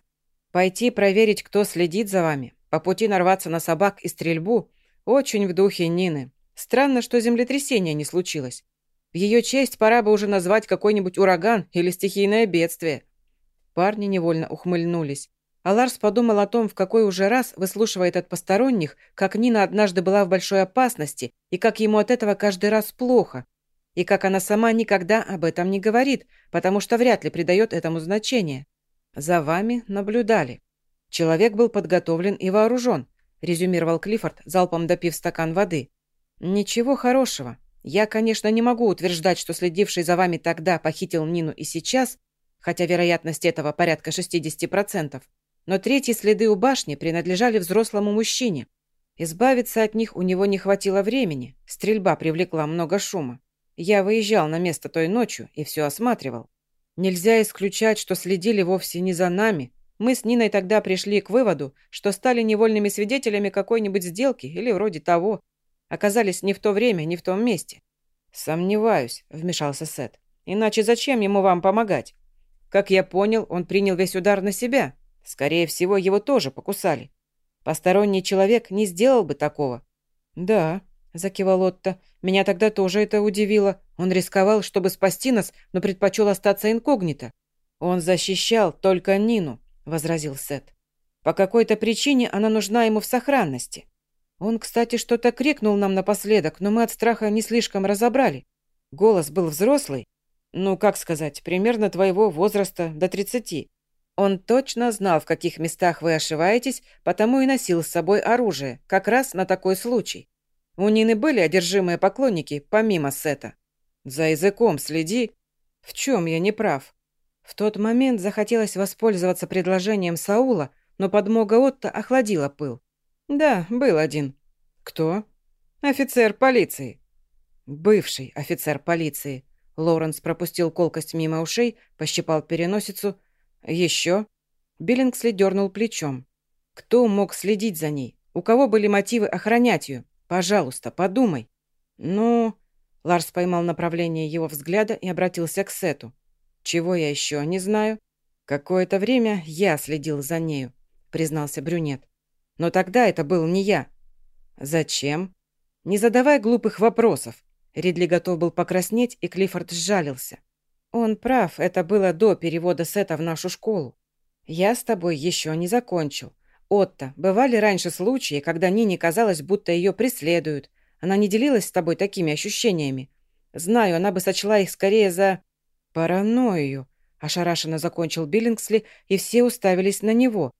Пойти проверить, кто следит за вами, по пути нарваться на собак и стрельбу – очень в духе Нины. Странно, что землетрясение не случилось. В ее честь пора бы уже назвать какой-нибудь ураган или стихийное бедствие. Парни невольно ухмыльнулись. А Ларс подумал о том, в какой уже раз выслушивает от посторонних, как Нина однажды была в большой опасности, и как ему от этого каждый раз плохо, и как она сама никогда об этом не говорит, потому что вряд ли придает этому значение. За вами наблюдали. Человек был подготовлен и вооружен, резюмировал Клиффорд, залпом допив стакан воды. Ничего хорошего. Я, конечно, не могу утверждать, что следивший за вами тогда похитил Нину и сейчас, хотя вероятность этого порядка 60%, но третьи следы у башни принадлежали взрослому мужчине. Избавиться от них у него не хватило времени, стрельба привлекла много шума. Я выезжал на место той ночью и все осматривал. Нельзя исключать, что следили вовсе не за нами. Мы с Ниной тогда пришли к выводу, что стали невольными свидетелями какой-нибудь сделки или вроде того, оказались не в то время, не в том месте. «Сомневаюсь», — вмешался Сет. «Иначе зачем ему вам помогать? Как я понял, он принял весь удар на себя. Скорее всего, его тоже покусали. Посторонний человек не сделал бы такого». «Да», — закивал Отто, — «меня тогда тоже это удивило. Он рисковал, чтобы спасти нас, но предпочел остаться инкогнито». «Он защищал только Нину», — возразил Сет. «По какой-то причине она нужна ему в сохранности. Он, кстати, что-то крикнул нам напоследок, но мы от страха не слишком разобрали. Голос был взрослый, ну, как сказать, примерно твоего возраста, до тридцати. Он точно знал, в каких местах вы ошиваетесь, потому и носил с собой оружие, как раз на такой случай. У Нины были одержимые поклонники, помимо Сета. За языком следи. В чем я не прав? В тот момент захотелось воспользоваться предложением Саула, но подмога Отто охладила пыл. Да, был один. Кто? Офицер полиции. Бывший офицер полиции. Лоуренс пропустил колкость мимо ушей, пощипал переносицу. Еще. Биллингсли дернул плечом. Кто мог следить за ней? У кого были мотивы охранять ее? Пожалуйста, подумай. Ну... Ларс поймал направление его взгляда и обратился к Сету. «Чего я еще не знаю?» «Какое-то время я следил за нею», — признался брюнет. «Но тогда это был не я». «Зачем?» «Не задавай глупых вопросов. Ридли готов был покраснеть, и Клиффорд сжалился. Он прав, это было до перевода Сета в нашу школу. Я с тобой еще не закончил. Отто, бывали раньше случаи, когда Нине казалось, будто ее преследуют. Она не делилась с тобой такими ощущениями. Знаю, она бы сочла их скорее за... паранойю. Ошарашенно закончил Биллингсли, и все уставились на него.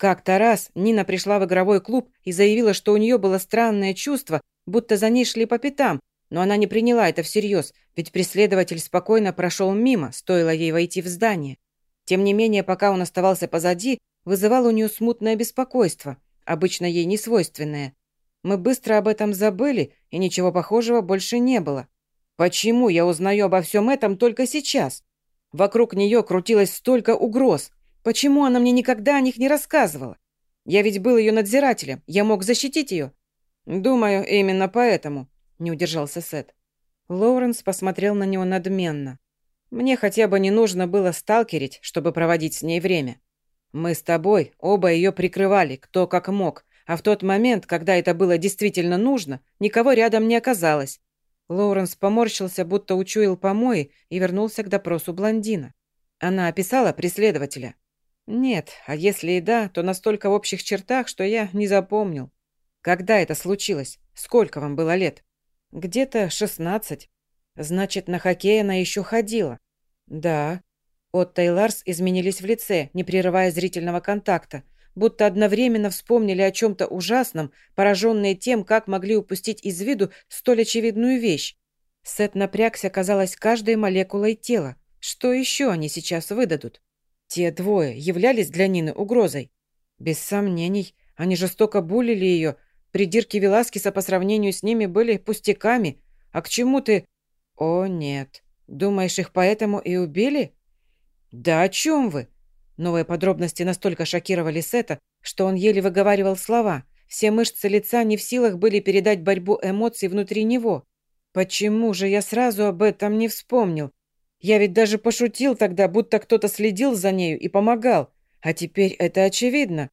Как-то раз Нина пришла в игровой клуб и заявила, что у нее было странное чувство, будто за ней шли по пятам, но она не приняла это всерьез, ведь преследователь спокойно прошел мимо, стоило ей войти в здание. Тем не менее, пока он оставался позади, вызывал у нее смутное беспокойство, обычно ей не свойственное. Мы быстро об этом забыли, и ничего похожего больше не было. Почему я узнаю обо всем этом только сейчас? Вокруг нее крутилось столько угроз. Почему она мне никогда о них не рассказывала? Я ведь был ее надзирателем, я мог защитить ее. Думаю, именно поэтому не удержался Сет. Лоуренс посмотрел на него надменно. «Мне хотя бы не нужно было сталкерить, чтобы проводить с ней время. Мы с тобой оба ее прикрывали, кто как мог, а в тот момент, когда это было действительно нужно, никого рядом не оказалось». Лоуренс поморщился, будто учуял помои, и вернулся к допросу блондина. Она описала преследователя. «Нет, а если и да, то настолько в общих чертах, что я не запомнил. Когда это случилось? Сколько вам было лет?» Где-то шестнадцать. Значит, на хоккей она еще ходила. Да. Отто и Ларс изменились в лице, не прерывая зрительного контакта, будто одновременно вспомнили о чем-то ужасном, пораженные тем, как могли упустить из виду столь очевидную вещь. Сет напрягся, казалось, каждой молекулой тела. Что еще они сейчас выдадут? Те двое являлись для Нины угрозой. Без сомнений, они жестоко булили ее, Придирки Веласкеса по сравнению с ними были пустяками. А к чему ты... О, нет. Думаешь, их поэтому и убили? Да о чем вы? Новые подробности настолько шокировали Сета, что он еле выговаривал слова. Все мышцы лица не в силах были передать борьбу эмоций внутри него. Почему же я сразу об этом не вспомнил? Я ведь даже пошутил тогда, будто кто-то следил за нею и помогал. А теперь это очевидно.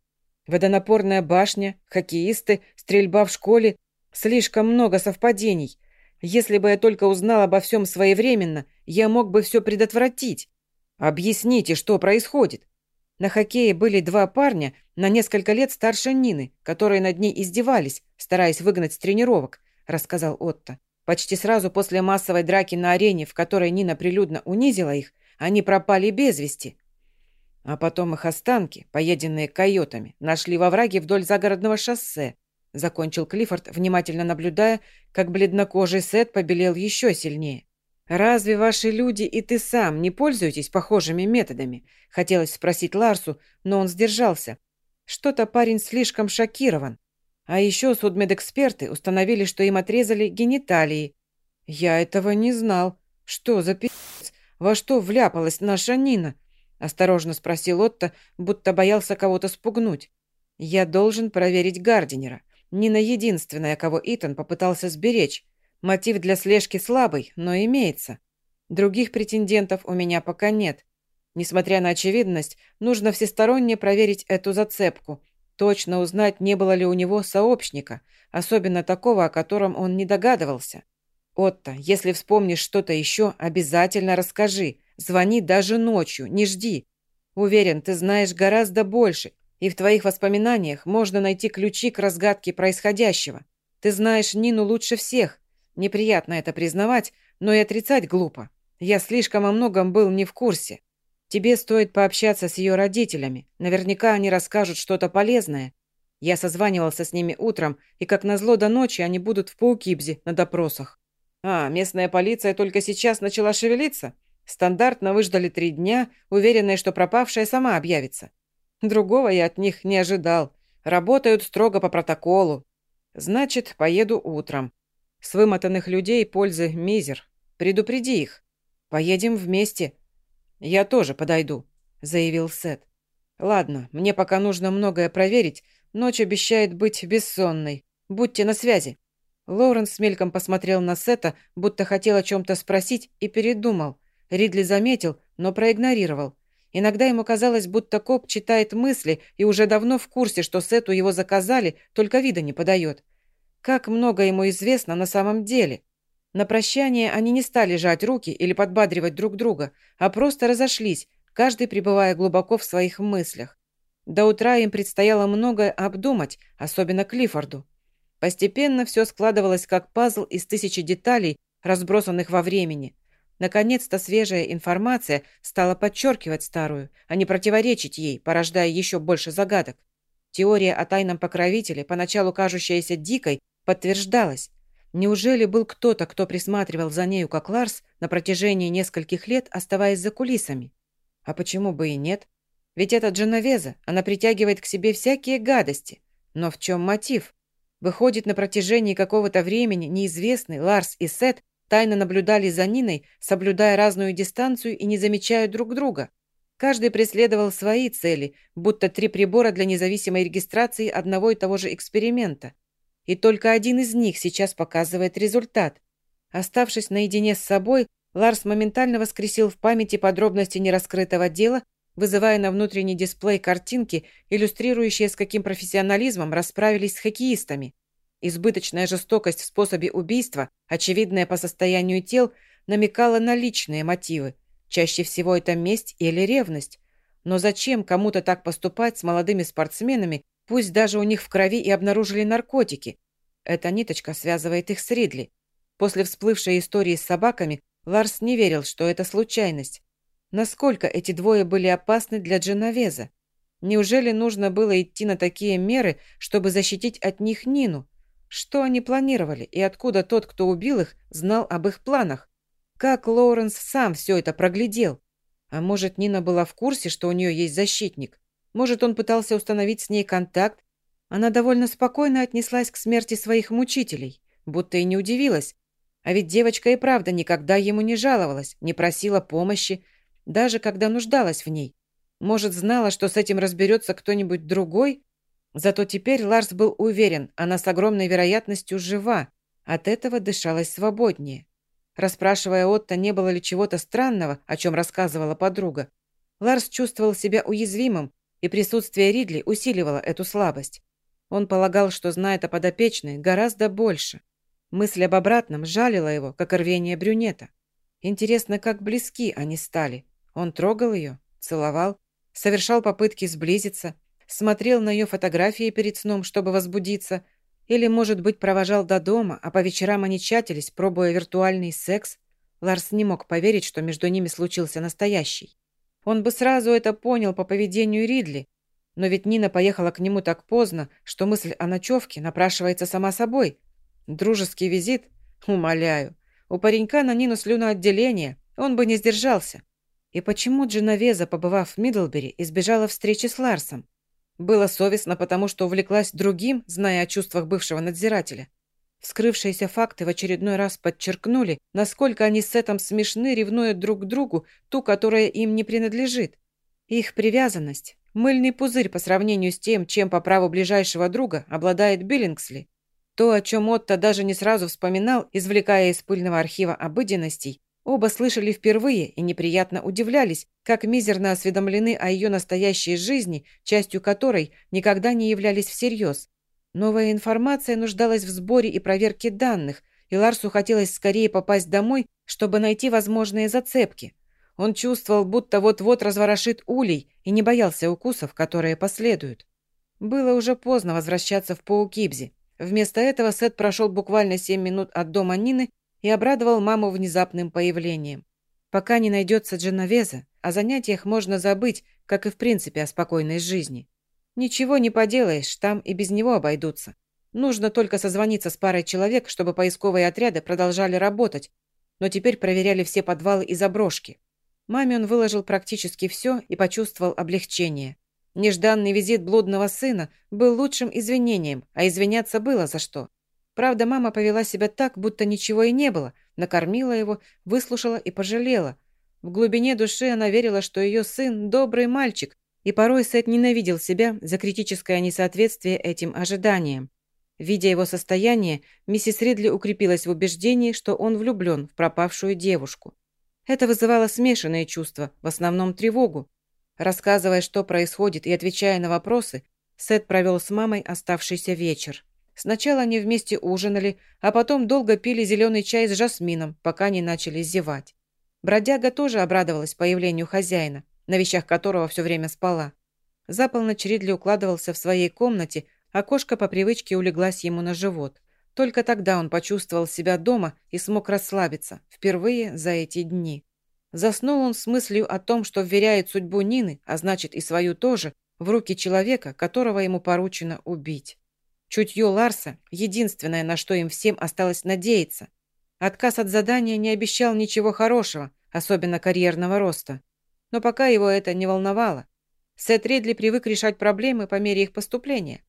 Водонапорная башня, хоккеисты, стрельба в школе. Слишком много совпадений. Если бы я только узнал обо всем своевременно, я мог бы все предотвратить. Объясните, что происходит. На хоккее были два парня на несколько лет старше Нины, которые над ней издевались, стараясь выгнать с тренировок, рассказал Отто. Почти сразу после массовой драки на арене, в которой Нина прилюдно унизила их, они пропали без вести. А потом их останки, поеденные койотами, нашли во враге вдоль загородного шоссе. Закончил Клиффорд, внимательно наблюдая, как бледнокожий Сет побелел еще сильнее. «Разве ваши люди и ты сам не пользуетесь похожими методами?» Хотелось спросить Ларсу, но он сдержался. Что-то парень слишком шокирован. А еще судмедэксперты установили, что им отрезали гениталии. Я этого не знал. Что за пи***ц? Во что вляпалась наша Нина? – осторожно спросил Отто, будто боялся кого-то спугнуть. «Я должен проверить Гардинера. Нина единственная, кого Итан попытался сберечь. Мотив для слежки слабый, но имеется. Других претендентов у меня пока нет. Несмотря на очевидность, нужно всесторонне проверить эту зацепку. Точно узнать, не было ли у него сообщника, особенно такого, о котором он не догадывался. «Отто, если вспомнишь что-то еще, обязательно расскажи. Звони даже ночью, не жди. Уверен, ты знаешь гораздо больше, и в твоих воспоминаниях можно найти ключи к разгадке происходящего. Ты знаешь Нину лучше всех. Неприятно это признавать, но и отрицать глупо. Я слишком о многом был не в курсе. Тебе стоит пообщаться с ее родителями. Наверняка они расскажут что-то полезное. Я созванивался с ними утром, и как назло до ночи они будут в Паукибзе на допросах. А, местная полиция только сейчас начала шевелиться? Стандартно выждали три дня, уверенные, что пропавшая сама объявится. Другого я от них не ожидал. Работают строго по протоколу. Значит, поеду утром. С вымотанных людей пользы мизер. Предупреди их. Поедем вместе. Я тоже подойду, заявил Сет. Ладно, мне пока нужно многое проверить. Ночь обещает быть бессонной. Будьте на связи. Лоуренс мельком посмотрел на Сета, будто хотел о чем-то спросить, и передумал. Ридли заметил, но проигнорировал. Иногда ему казалось, будто коп читает мысли и уже давно в курсе, что Сету его заказали, только вида не подает. Как много ему известно на самом деле. На прощание они не стали жать руки или подбадривать друг друга, а просто разошлись, каждый пребывая глубоко в своих мыслях. До утра им предстояло многое обдумать, особенно Клиффорду. Постепенно все складывалось как пазл из тысячи деталей, разбросанных во времени. Наконец-то свежая информация стала подчеркивать старую, а не противоречить ей, порождая еще больше загадок. Теория о тайном покровителе, поначалу кажущаяся дикой, подтверждалась. Неужели был кто-то, кто присматривал за нею, как Ларс, на протяжении нескольких лет, оставаясь за кулисами? А почему бы и нет? Ведь это Дженовеза, она притягивает к себе всякие гадости. Но в чем мотив? Выходит, на протяжении какого-то времени неизвестный Ларс и Сет тайно наблюдали за Ниной, соблюдая разную дистанцию и не замечая друг друга. Каждый преследовал свои цели, будто три прибора для независимой регистрации одного и того же эксперимента. И только один из них сейчас показывает результат. Оставшись наедине с собой, Ларс моментально воскресил в памяти подробности нераскрытого дела, вызывая на внутренний дисплей картинки, иллюстрирующие, с каким профессионализмом расправились с хоккеистами. Избыточная жестокость в способе убийства, очевидная по состоянию тел, намекала на личные мотивы. Чаще всего это месть или ревность. Но зачем кому-то так поступать с молодыми спортсменами, пусть даже у них в крови и обнаружили наркотики? Эта ниточка связывает их с Ридли. После всплывшей истории с собаками Ларс не верил, что это случайность. Насколько эти двое были опасны для Дженовеза? Неужели нужно было идти на такие меры, чтобы защитить от них Нину? Что они планировали и откуда тот, кто убил их, знал об их планах? Как Лоуренс сам все это проглядел? А может, Нина была в курсе, что у нее есть защитник? Может, он пытался установить с ней контакт? Она довольно спокойно отнеслась к смерти своих мучителей, будто и не удивилась. А ведь девочка и правда никогда ему не жаловалась, не просила помощи, даже когда нуждалась в ней. Может, знала, что с этим разберется кто-нибудь другой? Зато теперь Ларс был уверен, она с огромной вероятностью жива. От этого дышалось свободнее. Расспрашивая Отто, не было ли чего-то странного, о чем рассказывала подруга, Ларс чувствовал себя уязвимым, и присутствие Ридли усиливало эту слабость. Он полагал, что знает о подопечной гораздо больше. Мысль об обратном жалила его, как рвение брюнета. Интересно, как близки они стали. Он трогал ее, целовал, совершал попытки сблизиться – смотрел на ее фотографии перед сном, чтобы возбудиться, или, может быть, провожал до дома, а по вечерам они чатились, пробуя виртуальный секс. Ларс не мог поверить, что между ними случился настоящий. Он бы сразу это понял по поведению Ридли, но ведь Нина поехала к нему так поздно, что мысль о ночевке напрашивается сама собой. Дружеский визит? Умоляю. У паренька на Нину слюноотделение, он бы не сдержался. И почему Дженовеза, побывав в Мидлбери, избежала встречи с Ларсом? Было совестно, потому что увлеклась другим, зная о чувствах бывшего надзирателя. Вскрывшиеся факты в очередной раз подчеркнули, насколько они с Сетом смешны, ревнуя друг к другу ту, которая им не принадлежит. Их привязанность – мыльный пузырь по сравнению с тем, чем по праву ближайшего друга обладает Биллингсли. То, о чем Отто даже не сразу вспоминал, извлекая из пыльного архива обыденностей, Оба слышали впервые и неприятно удивлялись, как мизерно осведомлены о ее настоящей жизни, частью которой никогда не являлись всерьез. Новая информация нуждалась в сборе и проверке данных, и Ларсу хотелось скорее попасть домой, чтобы найти возможные зацепки. Он чувствовал, будто вот-вот разворошит улей и не боялся укусов, которые последуют. Было уже поздно возвращаться в Паукибзи. Вместо этого Сет прошел буквально семь минут от дома Нины и обрадовал маму внезапным появлением. Пока не найдется Дженовеза, о занятиях можно забыть, как и в принципе о спокойной жизни. Ничего не поделаешь, там и без него обойдутся. Нужно только созвониться с парой человек, чтобы поисковые отряды продолжали работать, но теперь проверяли все подвалы и заброшки. Маме он выложил практически все и почувствовал облегчение. Нежданный визит блудного сына был лучшим извинением, а извиняться было за что. Правда, мама повела себя так, будто ничего и не было, накормила его, выслушала и пожалела. В глубине души она верила, что ее сын – добрый мальчик, и порой Сет ненавидел себя за критическое несоответствие этим ожиданиям. Видя его состояние, миссис Ридли укрепилась в убеждении, что он влюблен в пропавшую девушку. Это вызывало смешанные чувства, в основном тревогу. Рассказывая, что происходит, и отвечая на вопросы, Сет провел с мамой оставшийся вечер. Сначала они вместе ужинали, а потом долго пили зеленый чай с жасмином, пока не начали зевать. Бродяга тоже обрадовалась появлению хозяина, на вещах которого все время спала. За полночь Ридли укладывался в своей комнате, а кошка по привычке улеглась ему на живот. Только тогда он почувствовал себя дома и смог расслабиться, впервые за эти дни. Заснул он с мыслью о том, что вверяет судьбу Нины, а значит и свою тоже, в руки человека, которого ему поручено убить. Чутье Ларса – единственное, на что им всем осталось надеяться. Отказ от задания не обещал ничего хорошего, особенно карьерного роста. Но пока его это не волновало. Сет Ридли привык решать проблемы по мере их поступления.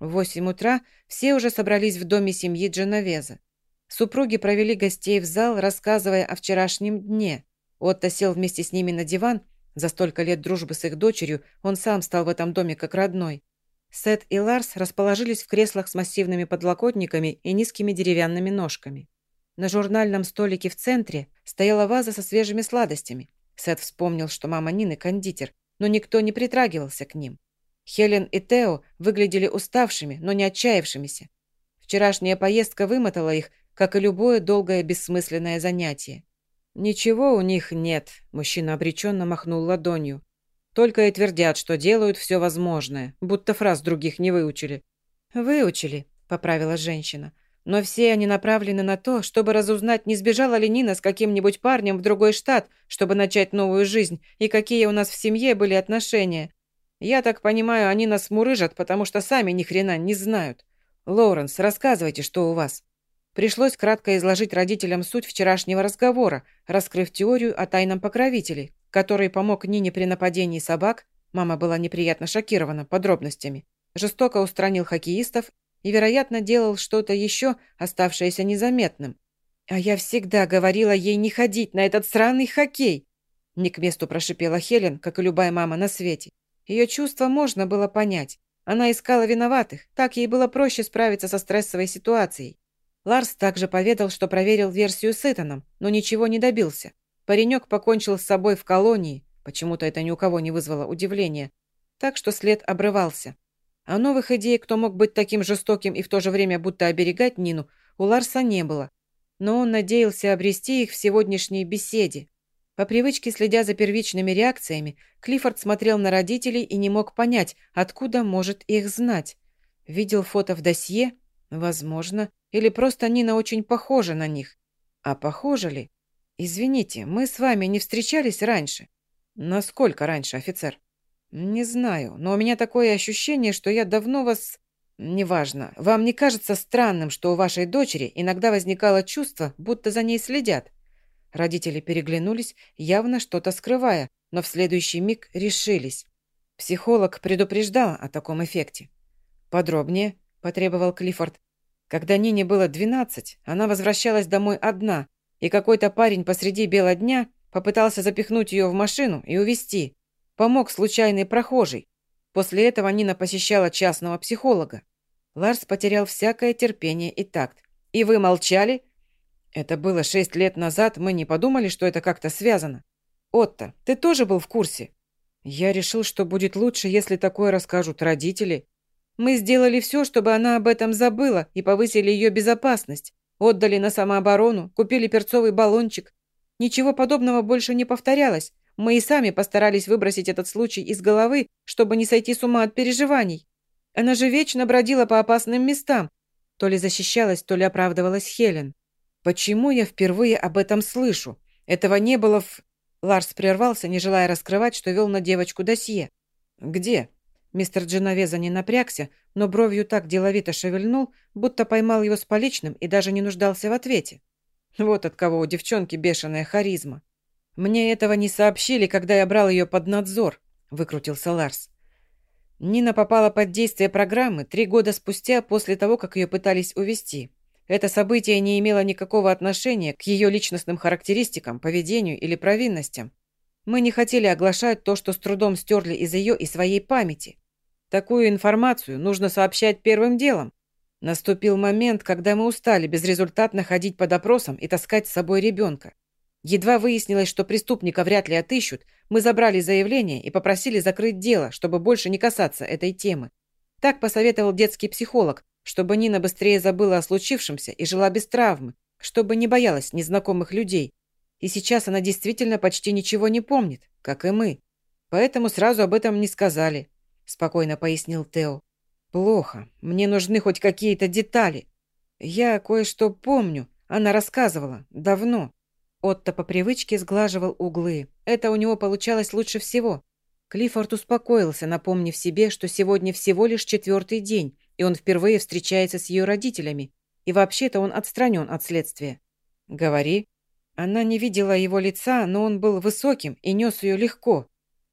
В восемь утра все уже собрались в доме семьи Дженовеза. Супруги провели гостей в зал, рассказывая о вчерашнем дне. Отто сел вместе с ними на диван. За столько лет дружбы с их дочерью он сам стал в этом доме как родной. Сет и Ларс расположились в креслах с массивными подлокотниками и низкими деревянными ножками. На журнальном столике в центре стояла ваза со свежими сладостями. Сет вспомнил, что мама Нины кондитер, но никто не притрагивался к ним. Хелен и Тео выглядели уставшими, но не отчаявшимися. Вчерашняя поездка вымотала их, как и любое долгое бессмысленное занятие. «Ничего у них нет», – мужчина обреченно махнул ладонью. Только и твердят, что делают все возможное, будто фраз других не выучили. «Выучили», — поправила женщина. «Но все они направлены на то, чтобы разузнать, не сбежала ли Нина с каким-нибудь парнем в другой штат, чтобы начать новую жизнь, и какие у нас в семье были отношения. Я так понимаю, они нас мурыжат, потому что сами ни хрена не знают. Лоуренс, рассказывайте, что у вас». Пришлось кратко изложить родителям суть вчерашнего разговора, раскрыв теорию о тайном покровителе, который помог Нине при нападении собак, мама была неприятно шокирована подробностями, жестоко устранил хоккеистов и, вероятно, делал что-то еще, оставшееся незаметным. А я всегда говорила ей не ходить на этот сраный хоккей. Не к месту прошипела Хелен, как и любая мама на свете. Ее чувства можно было понять. Она искала виноватых, так ей было проще справиться со стрессовой ситуацией. Ларс также поведал, что проверил версию с Итаном, но ничего не добился. Паренек покончил с собой в колонии, почему-то это ни у кого не вызвало удивления, так что след обрывался. А новых идей, кто мог быть таким жестоким и в то же время будто оберегать Нину, у Ларса не было. Но он надеялся обрести их в сегодняшней беседе. По привычке, следя за первичными реакциями, Клиффорд смотрел на родителей и не мог понять, откуда может их знать. Видел фото в досье? Возможно. Или просто Нина очень похожа на них. А похожа ли? «Извините, мы с вами не встречались раньше?» «Насколько раньше, офицер?» «Не знаю, но у меня такое ощущение, что я давно вас...» «Неважно. Вам не кажется странным, что у вашей дочери иногда возникало чувство, будто за ней следят?» Родители переглянулись, явно что-то скрывая, но в следующий миг решились. Психолог предупреждал о таком эффекте. «Подробнее», – потребовал Клиффорд. Когда Нине было двенадцать, она возвращалась домой одна, и какой-то парень посреди бела дня попытался запихнуть ее в машину и увезти. Помог случайный прохожий. После этого Нина посещала частного психолога. Ларс потерял всякое терпение и такт. «И вы молчали?» Это было шесть лет назад, мы не подумали, что это как-то связано. Отто, ты тоже был в курсе? Я решил, что будет лучше, если такое расскажут родители. Мы сделали все, чтобы она об этом забыла и повысили ее безопасность. Отдали на самооборону, купили перцовый баллончик. Ничего подобного больше не повторялось. Мы и сами постарались выбросить этот случай из головы, чтобы не сойти с ума от переживаний. Она же вечно бродила по опасным местам. То ли защищалась, то ли оправдывалась Хелен. Почему я впервые об этом слышу? Этого не было в... Ларс прервался, не желая раскрывать, что вел на девочку досье. «Где?» Мистер Дженовеза не напрягся, но бровью так деловито шевельнул, будто поймал его с поличным и даже не нуждался в ответе. Вот от кого у девчонки бешеная харизма. «Мне этого не сообщили, когда я брал ее под надзор», — выкрутился Ларс. Нина попала под действие программы три года спустя после того, как ее пытались увести. Это событие не имело никакого отношения к ее личностным характеристикам, поведению или провинностям. Мы не хотели оглашать то, что с трудом стерли из ее и своей памяти. Такую информацию нужно сообщать первым делом. Наступил момент, когда мы устали безрезультатно ходить по допросам и таскать с собой ребенка. Едва выяснилось, что преступника вряд ли отыщут, мы забрали заявление и попросили закрыть дело, чтобы больше не касаться этой темы. Так посоветовал детский психолог, чтобы Нина быстрее забыла о случившемся и жила без травмы, чтобы не боялась незнакомых людей. И сейчас она действительно почти ничего не помнит, как и мы. Поэтому сразу об этом не сказали, спокойно пояснил Тео. Плохо. Мне нужны хоть какие-то детали. Я кое-что помню. Она рассказывала. Давно. Отто по привычке сглаживал углы. Это у него получалось лучше всего. Клиффорд успокоился, напомнив себе, что сегодня всего лишь четвертый день, и он впервые встречается с ее родителями. И вообще-то он отстранен от следствия. «Говори». Она не видела его лица, но он был высоким и нес ее легко.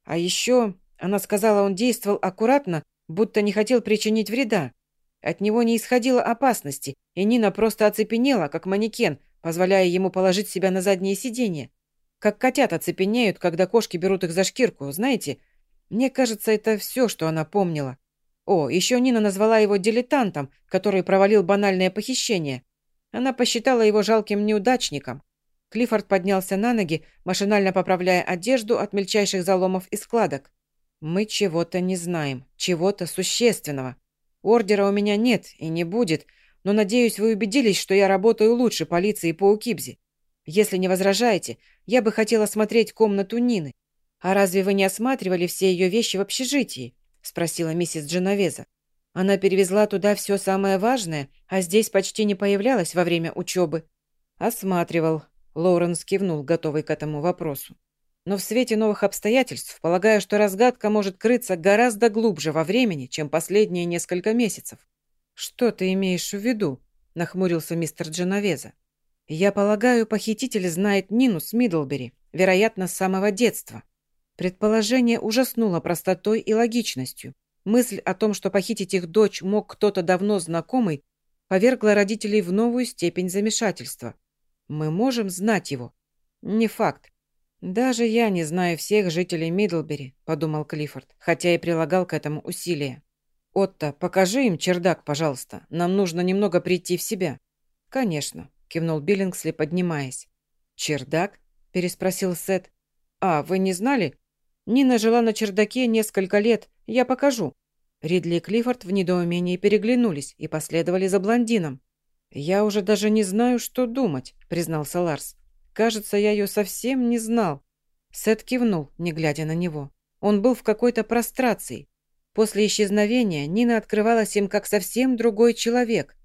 А еще, она сказала, он действовал аккуратно, будто не хотел причинить вреда. От него не исходило опасности, и Нина просто оцепенела, как манекен, позволяя ему положить себя на заднее сиденье. Как котята цепенеют, когда кошки берут их за шкирку, знаете? Мне кажется, это все, что она помнила. О, еще Нина назвала его дилетантом, который провалил банальное похищение. Она посчитала его жалким неудачником. Клиффорд поднялся на ноги, машинально поправляя одежду от мельчайших заломов и складок. «Мы чего-то не знаем, чего-то существенного. Ордера у меня нет и не будет, но, надеюсь, вы убедились, что я работаю лучше полиции по Укибзе. Если не возражаете, я бы хотела осмотреть комнату Нины. А разве вы не осматривали все ее вещи в общежитии?» – спросила миссис Дженовеза. Она перевезла туда все самое важное, а здесь почти не появлялась во время учебы. «Осматривал», – Лоуренс кивнул, готовый к этому вопросу. «Но в свете новых обстоятельств полагаю, что разгадка может крыться гораздо глубже во времени, чем последние несколько месяцев. «Что ты имеешь в виду?» – нахмурился мистер Дженовеза. «Я полагаю, похититель знает Нину с Мидлбери, вероятно, с самого детства». Предположение ужаснуло простотой и логичностью. Мысль о том, что похитить их дочь мог кто-то давно знакомый, повергла родителей в новую степень замешательства. Мы можем знать его. Не факт. Даже я не знаю всех жителей Мидлбери, подумал Клиффорд, хотя и прилагал к этому усилия. «Отто, покажи им чердак, пожалуйста. Нам нужно немного прийти в себя». «Конечно», — кивнул Биллингсли, поднимаясь. «Чердак?» — переспросил Сет. «А, вы не знали? Нина жила на чердаке несколько лет. Я покажу». Ридли и Клиффорд в недоумении переглянулись и последовали за блондином. «Я уже даже не знаю, что думать», — признался Ларс. «Кажется, я ее совсем не знал». Сет кивнул, не глядя на него. Он был в какой-то прострации. После исчезновения Нина открывалась им как совсем другой человек.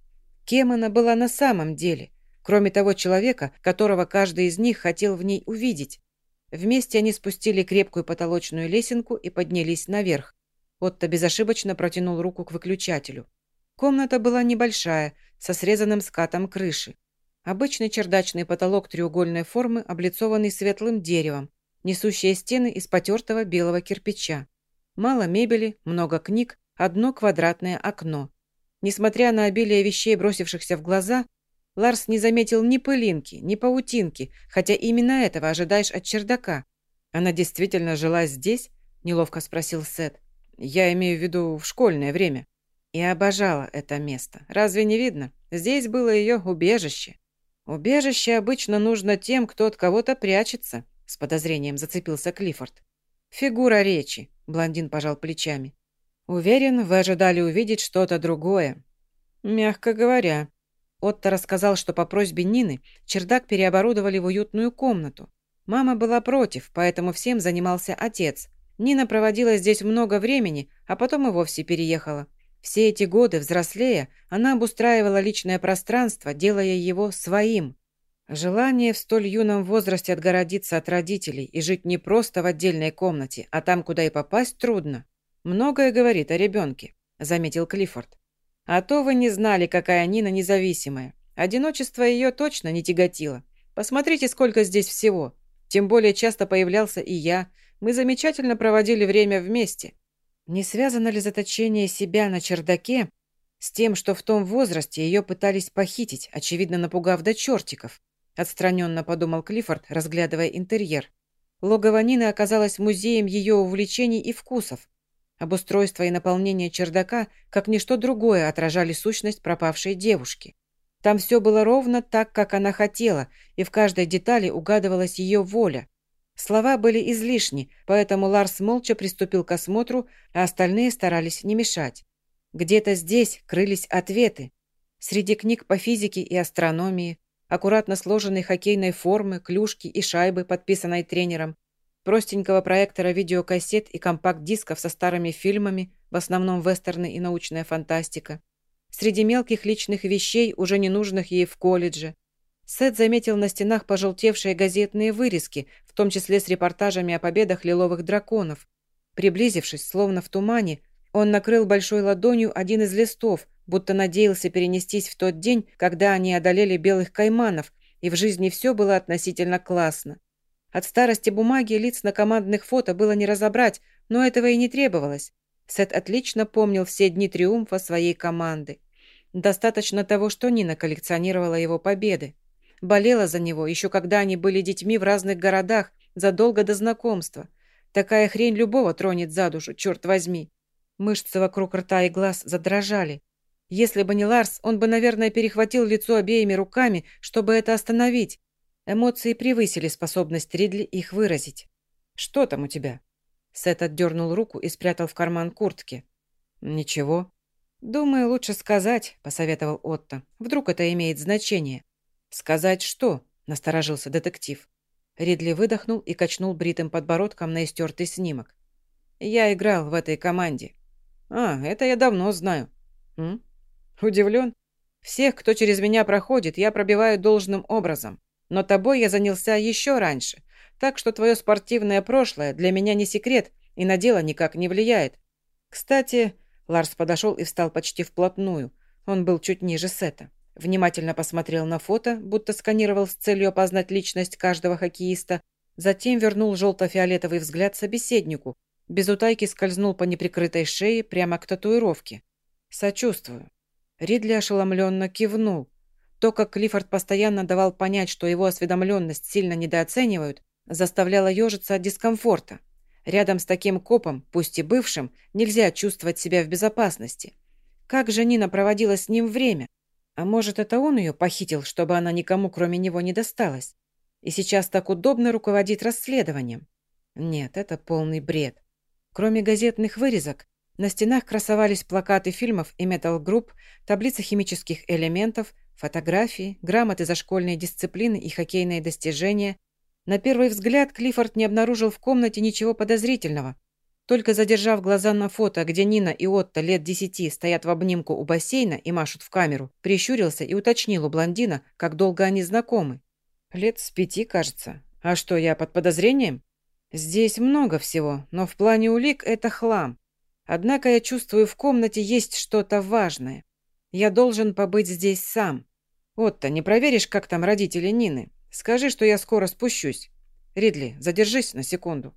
Кем она была на самом деле, кроме того человека, которого каждый из них хотел в ней увидеть? Вместе они спустили крепкую потолочную лесенку и поднялись наверх. Отто безошибочно протянул руку к выключателю. Комната была небольшая, со срезанным скатом крыши. Обычный чердачный потолок треугольной формы, облицованный светлым деревом, несущие стены из потертого белого кирпича. Мало мебели, много книг, одно квадратное окно. Несмотря на обилие вещей, бросившихся в глаза, Ларс не заметил ни пылинки, ни паутинки, хотя именно этого ожидаешь от чердака. «Она действительно жила здесь?» – неловко спросил Сет. «Я имею в виду в школьное время». И обожала это место. Разве не видно? Здесь было ее убежище. «Убежище обычно нужно тем, кто от кого-то прячется», — с подозрением зацепился Клиффорд. «Фигура речи», — блондин пожал плечами. «Уверен, вы ожидали увидеть что-то другое». «Мягко говоря». Отто рассказал, что по просьбе Нины чердак переоборудовали в уютную комнату. Мама была против, поэтому всем занимался отец. Нина проводила здесь много времени, а потом и вовсе переехала. Все эти годы, взрослея, она обустраивала личное пространство, делая его своим. Желание в столь юном возрасте отгородиться от родителей и жить не просто в отдельной комнате, а там, куда и попасть трудно. Многое говорит о ребенке, заметил Клиффорд. А то вы не знали, какая Нина независимая. Одиночество ее точно не тяготило. Посмотрите, сколько здесь всего. Тем более часто появлялся и я. Мы замечательно проводили время вместе. Не связано ли заточение себя на чердаке с тем, что в том возрасте ее пытались похитить, очевидно напугав до чертиков? Отстраненно подумал Клиффорд, разглядывая интерьер. Логово Нины оказалось музеем ее увлечений и вкусов. Обустройство и наполнение чердака, как ничто другое, отражали сущность пропавшей девушки. Там все было ровно так, как она хотела, и в каждой детали угадывалась ее воля. Слова были излишни, поэтому Ларс молча приступил к осмотру, а остальные старались не мешать. Где-то здесь крылись ответы. Среди книг по физике и астрономии, аккуратно сложенной хоккейной формы, клюшки и шайбы, подписанной тренером, простенького проектора видеокассет и компакт-дисков со старыми фильмами, в основном вестерны и научная фантастика. Среди мелких личных вещей, уже ненужных ей в колледже, Сет заметил на стенах пожелтевшие газетные вырезки, в том числе с репортажами о победах лиловых драконов. Приблизившись, словно в тумане, он накрыл большой ладонью один из листов, будто надеялся перенестись в тот день, когда они одолели белых кайманов, и в жизни все было относительно классно. От старости бумаги лиц на командных фото было не разобрать, но этого и не требовалось. Сет отлично помнил все дни триумфа своей команды. Достаточно того, что Нина коллекционировала его победы. Болела за него, еще когда они были детьми в разных городах, задолго до знакомства. Такая хрень любого тронет за душу, черт возьми. Мышцы вокруг рта и глаз задрожали. Если бы не Ларс, он бы, наверное, перехватил лицо обеими руками, чтобы это остановить. Эмоции превысили способность Ридли их выразить. «Что там у тебя?» Сет отдернул руку и спрятал в карман куртки. «Ничего». «Думаю, лучше сказать», — посоветовал Отто. «Вдруг это имеет значение». «Сказать что?» – насторожился детектив. Ридли выдохнул и качнул бритым подбородком на истертый снимок. «Я играл в этой команде». «А, это я давно знаю». «М? Удивлен? Всех, кто через меня проходит, я пробиваю должным образом. Но тобой я занялся еще раньше, так что твое спортивное прошлое для меня не секрет и на дело никак не влияет. Кстати...» Ларс подошел и встал почти вплотную. Он был чуть ниже Сета. Внимательно посмотрел на фото, будто сканировал с целью опознать личность каждого хоккеиста, затем вернул желто-фиолетовый взгляд собеседнику, без утайки скользнул по неприкрытой шее прямо к татуировке. «Сочувствую». Ридли ошеломленно кивнул. То, как Клиффорд постоянно давал понять, что его осведомленность сильно недооценивают, заставляло ежиться от дискомфорта. Рядом с таким копом, пусть и бывшим, нельзя чувствовать себя в безопасности. Как же Нина проводила с ним время? А может, это он ее похитил, чтобы она никому, кроме него, не досталась? И сейчас так удобно руководит расследованием? Нет, это полный бред. Кроме газетных вырезок, на стенах красовались плакаты фильмов и метал-групп, таблицы химических элементов, фотографии, грамоты за школьные дисциплины и хоккейные достижения. На первый взгляд Клиффорд не обнаружил в комнате ничего подозрительного – только задержав глаза на фото, где Нина и Отто лет десяти стоят в обнимку у бассейна и машут в камеру, прищурился и уточнил у блондина, как долго они знакомы. «Лет с пяти, кажется. А что, я под подозрением?» «Здесь много всего, но в плане улик это хлам. Однако я чувствую, в комнате есть что-то важное. Я должен побыть здесь сам. Отто, не проверишь, как там родители Нины? Скажи, что я скоро спущусь. Ридли, задержись на секунду».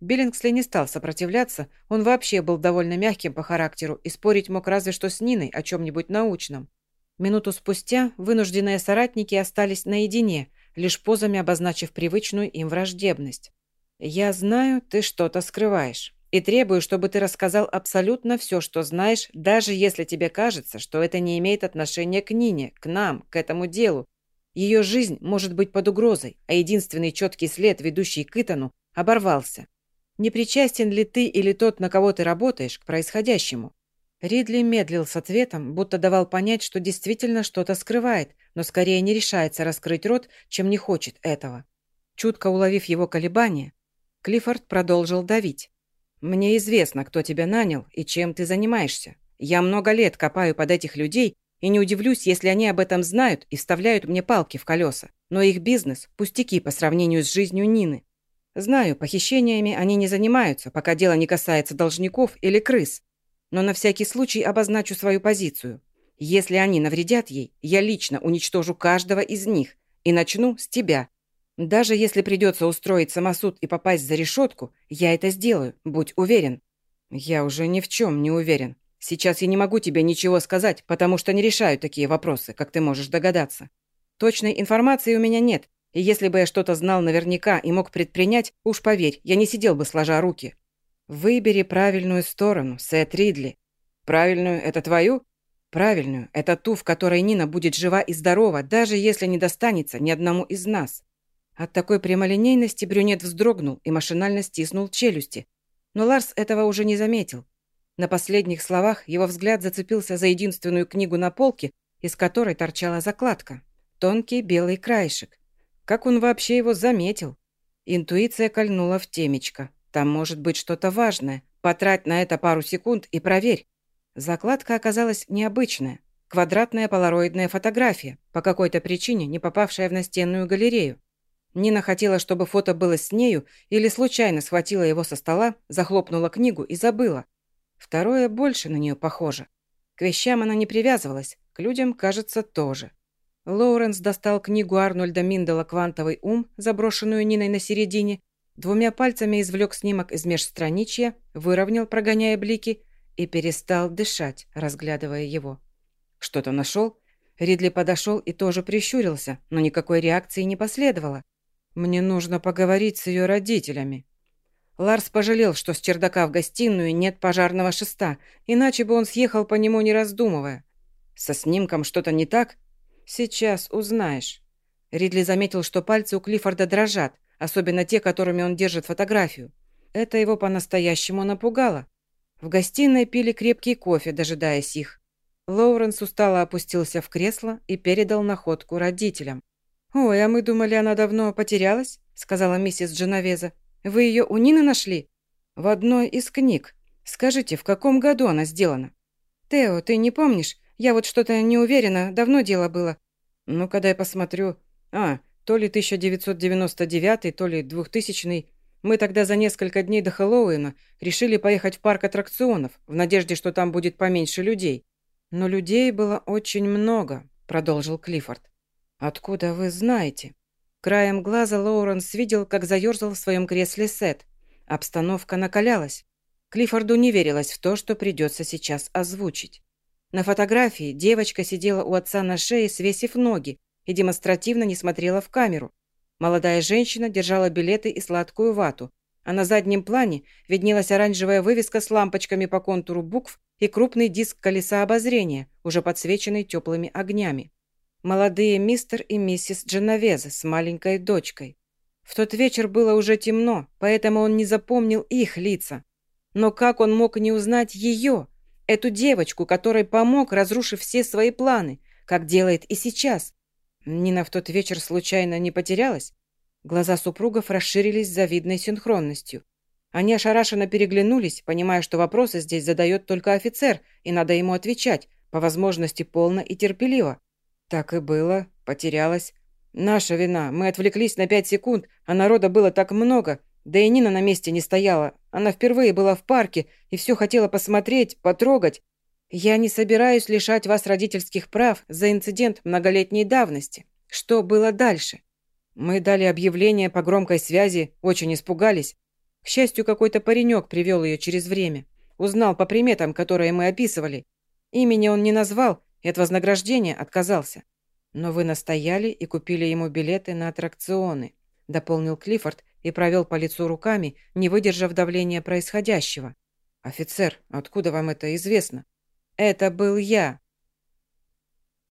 Биллингсли не стал сопротивляться, он вообще был довольно мягким по характеру и спорить мог разве что с Ниной о чем-нибудь научном. Минуту спустя вынужденные соратники остались наедине, лишь позами обозначив привычную им враждебность. «Я знаю, ты что-то скрываешь, и требую, чтобы ты рассказал абсолютно все, что знаешь, даже если тебе кажется, что это не имеет отношения к Нине, к нам, к этому делу. Ее жизнь может быть под угрозой, а единственный четкий след, ведущий к Итану, оборвался. Не причастен ли ты или тот, на кого ты работаешь, к происходящему? Ридли медлил с ответом, будто давал понять, что действительно что-то скрывает, но скорее не решается раскрыть рот, чем не хочет этого. Чутко уловив его колебания, Клиффорд продолжил давить. «Мне известно, кто тебя нанял и чем ты занимаешься. Я много лет копаю под этих людей и не удивлюсь, если они об этом знают и вставляют мне палки в колеса. Но их бизнес – пустяки по сравнению с жизнью Нины. Знаю, похищениями они не занимаются, пока дело не касается должников или крыс. Но на всякий случай обозначу свою позицию. Если они навредят ей, я лично уничтожу каждого из них и начну с тебя. Даже если придется устроить самосуд и попасть за решетку, я это сделаю, будь уверен. Я уже ни в чем не уверен. Сейчас я не могу тебе ничего сказать, потому что не решаю такие вопросы, как ты можешь догадаться. Точной информации у меня нет, и если бы я что-то знал наверняка и мог предпринять, уж поверь, я не сидел бы сложа руки. Выбери правильную сторону, Сет Ридли. Правильную – это твою? Правильную – это ту, в которой Нина будет жива и здорова, даже если не достанется ни одному из нас. От такой прямолинейности брюнет вздрогнул и машинально стиснул челюсти. Но Ларс этого уже не заметил. На последних словах его взгляд зацепился за единственную книгу на полке, из которой торчала закладка. Тонкий белый краешек. Как он вообще его заметил? Интуиция кольнула в темечко. Там может быть что-то важное. Потрать на это пару секунд и проверь. Закладка оказалась необычная. Квадратная полароидная фотография, по какой-то причине не попавшая в настенную галерею. Нина хотела, чтобы фото было с нею, или случайно схватила его со стола, захлопнула книгу и забыла. Второе больше на нее похоже. К вещам она не привязывалась, к людям, кажется, тоже. Лоуренс достал книгу Арнольда Миндела «Квантовый ум», заброшенную Ниной на середине, двумя пальцами извлек снимок из межстраничья, выровнял, прогоняя блики, и перестал дышать, разглядывая его. Что-то нашел? Ридли подошел и тоже прищурился, но никакой реакции не последовало. «Мне нужно поговорить с ее родителями». Ларс пожалел, что с чердака в гостиную нет пожарного шеста, иначе бы он съехал по нему, не раздумывая. «Со снимком что-то не так?» «Сейчас узнаешь». Ридли заметил, что пальцы у Клиффорда дрожат, особенно те, которыми он держит фотографию. Это его по-настоящему напугало. В гостиной пили крепкий кофе, дожидаясь их. Лоуренс устало опустился в кресло и передал находку родителям. «Ой, а мы думали, она давно потерялась», — сказала миссис Дженовеза. «Вы ее у Нины нашли?» «В одной из книг. Скажите, в каком году она сделана?» «Тео, ты не помнишь? Я вот что-то не уверена, давно дело было». «Ну, когда я посмотрю...» «А, то ли 1999, то ли 2000 Мы тогда за несколько дней до Хэллоуина решили поехать в парк аттракционов, в надежде, что там будет поменьше людей. Но людей было очень много», — продолжил Клиффорд. «Откуда вы знаете?» Краем глаза Лоуренс видел, как заерзал в своем кресле Сет. Обстановка накалялась. Клиффорду не верилось в то, что придется сейчас озвучить. На фотографии девочка сидела у отца на шее, свесив ноги, и демонстративно не смотрела в камеру. Молодая женщина держала билеты и сладкую вату, а на заднем плане виднелась оранжевая вывеска с лампочками по контуру букв и крупный диск колеса обозрения, уже подсвеченный теплыми огнями. Молодые мистер и миссис Дженовезе с маленькой дочкой. В тот вечер было уже темно, поэтому он не запомнил их лица. Но как он мог не узнать ее, эту девочку, которой помог, разрушив все свои планы, как делает и сейчас? Нина в тот вечер случайно не потерялась? Глаза супругов расширились с завидной синхронностью. Они ошарашенно переглянулись, понимая, что вопросы здесь задает только офицер, и надо ему отвечать, по возможности полно и терпеливо. «Так и было. Потерялась. Наша вина. Мы отвлеклись на пять секунд, а народа было так много. Да и Нина на месте не стояла. Она впервые была в парке и все хотела посмотреть, потрогать. Я не собираюсь лишать вас родительских прав за инцидент многолетней давности. Что было дальше? Мы дали объявление по громкой связи, очень испугались. К счастью, какой-то паренек привел ее через время. Узнал по приметам, которые мы описывали. Имени он не назвал, и от вознаграждения отказался. Но вы настояли и купили ему билеты на аттракционы», дополнил Клиффорд и провел по лицу руками, не выдержав давления происходящего. «Офицер, откуда вам это известно?» «Это был я.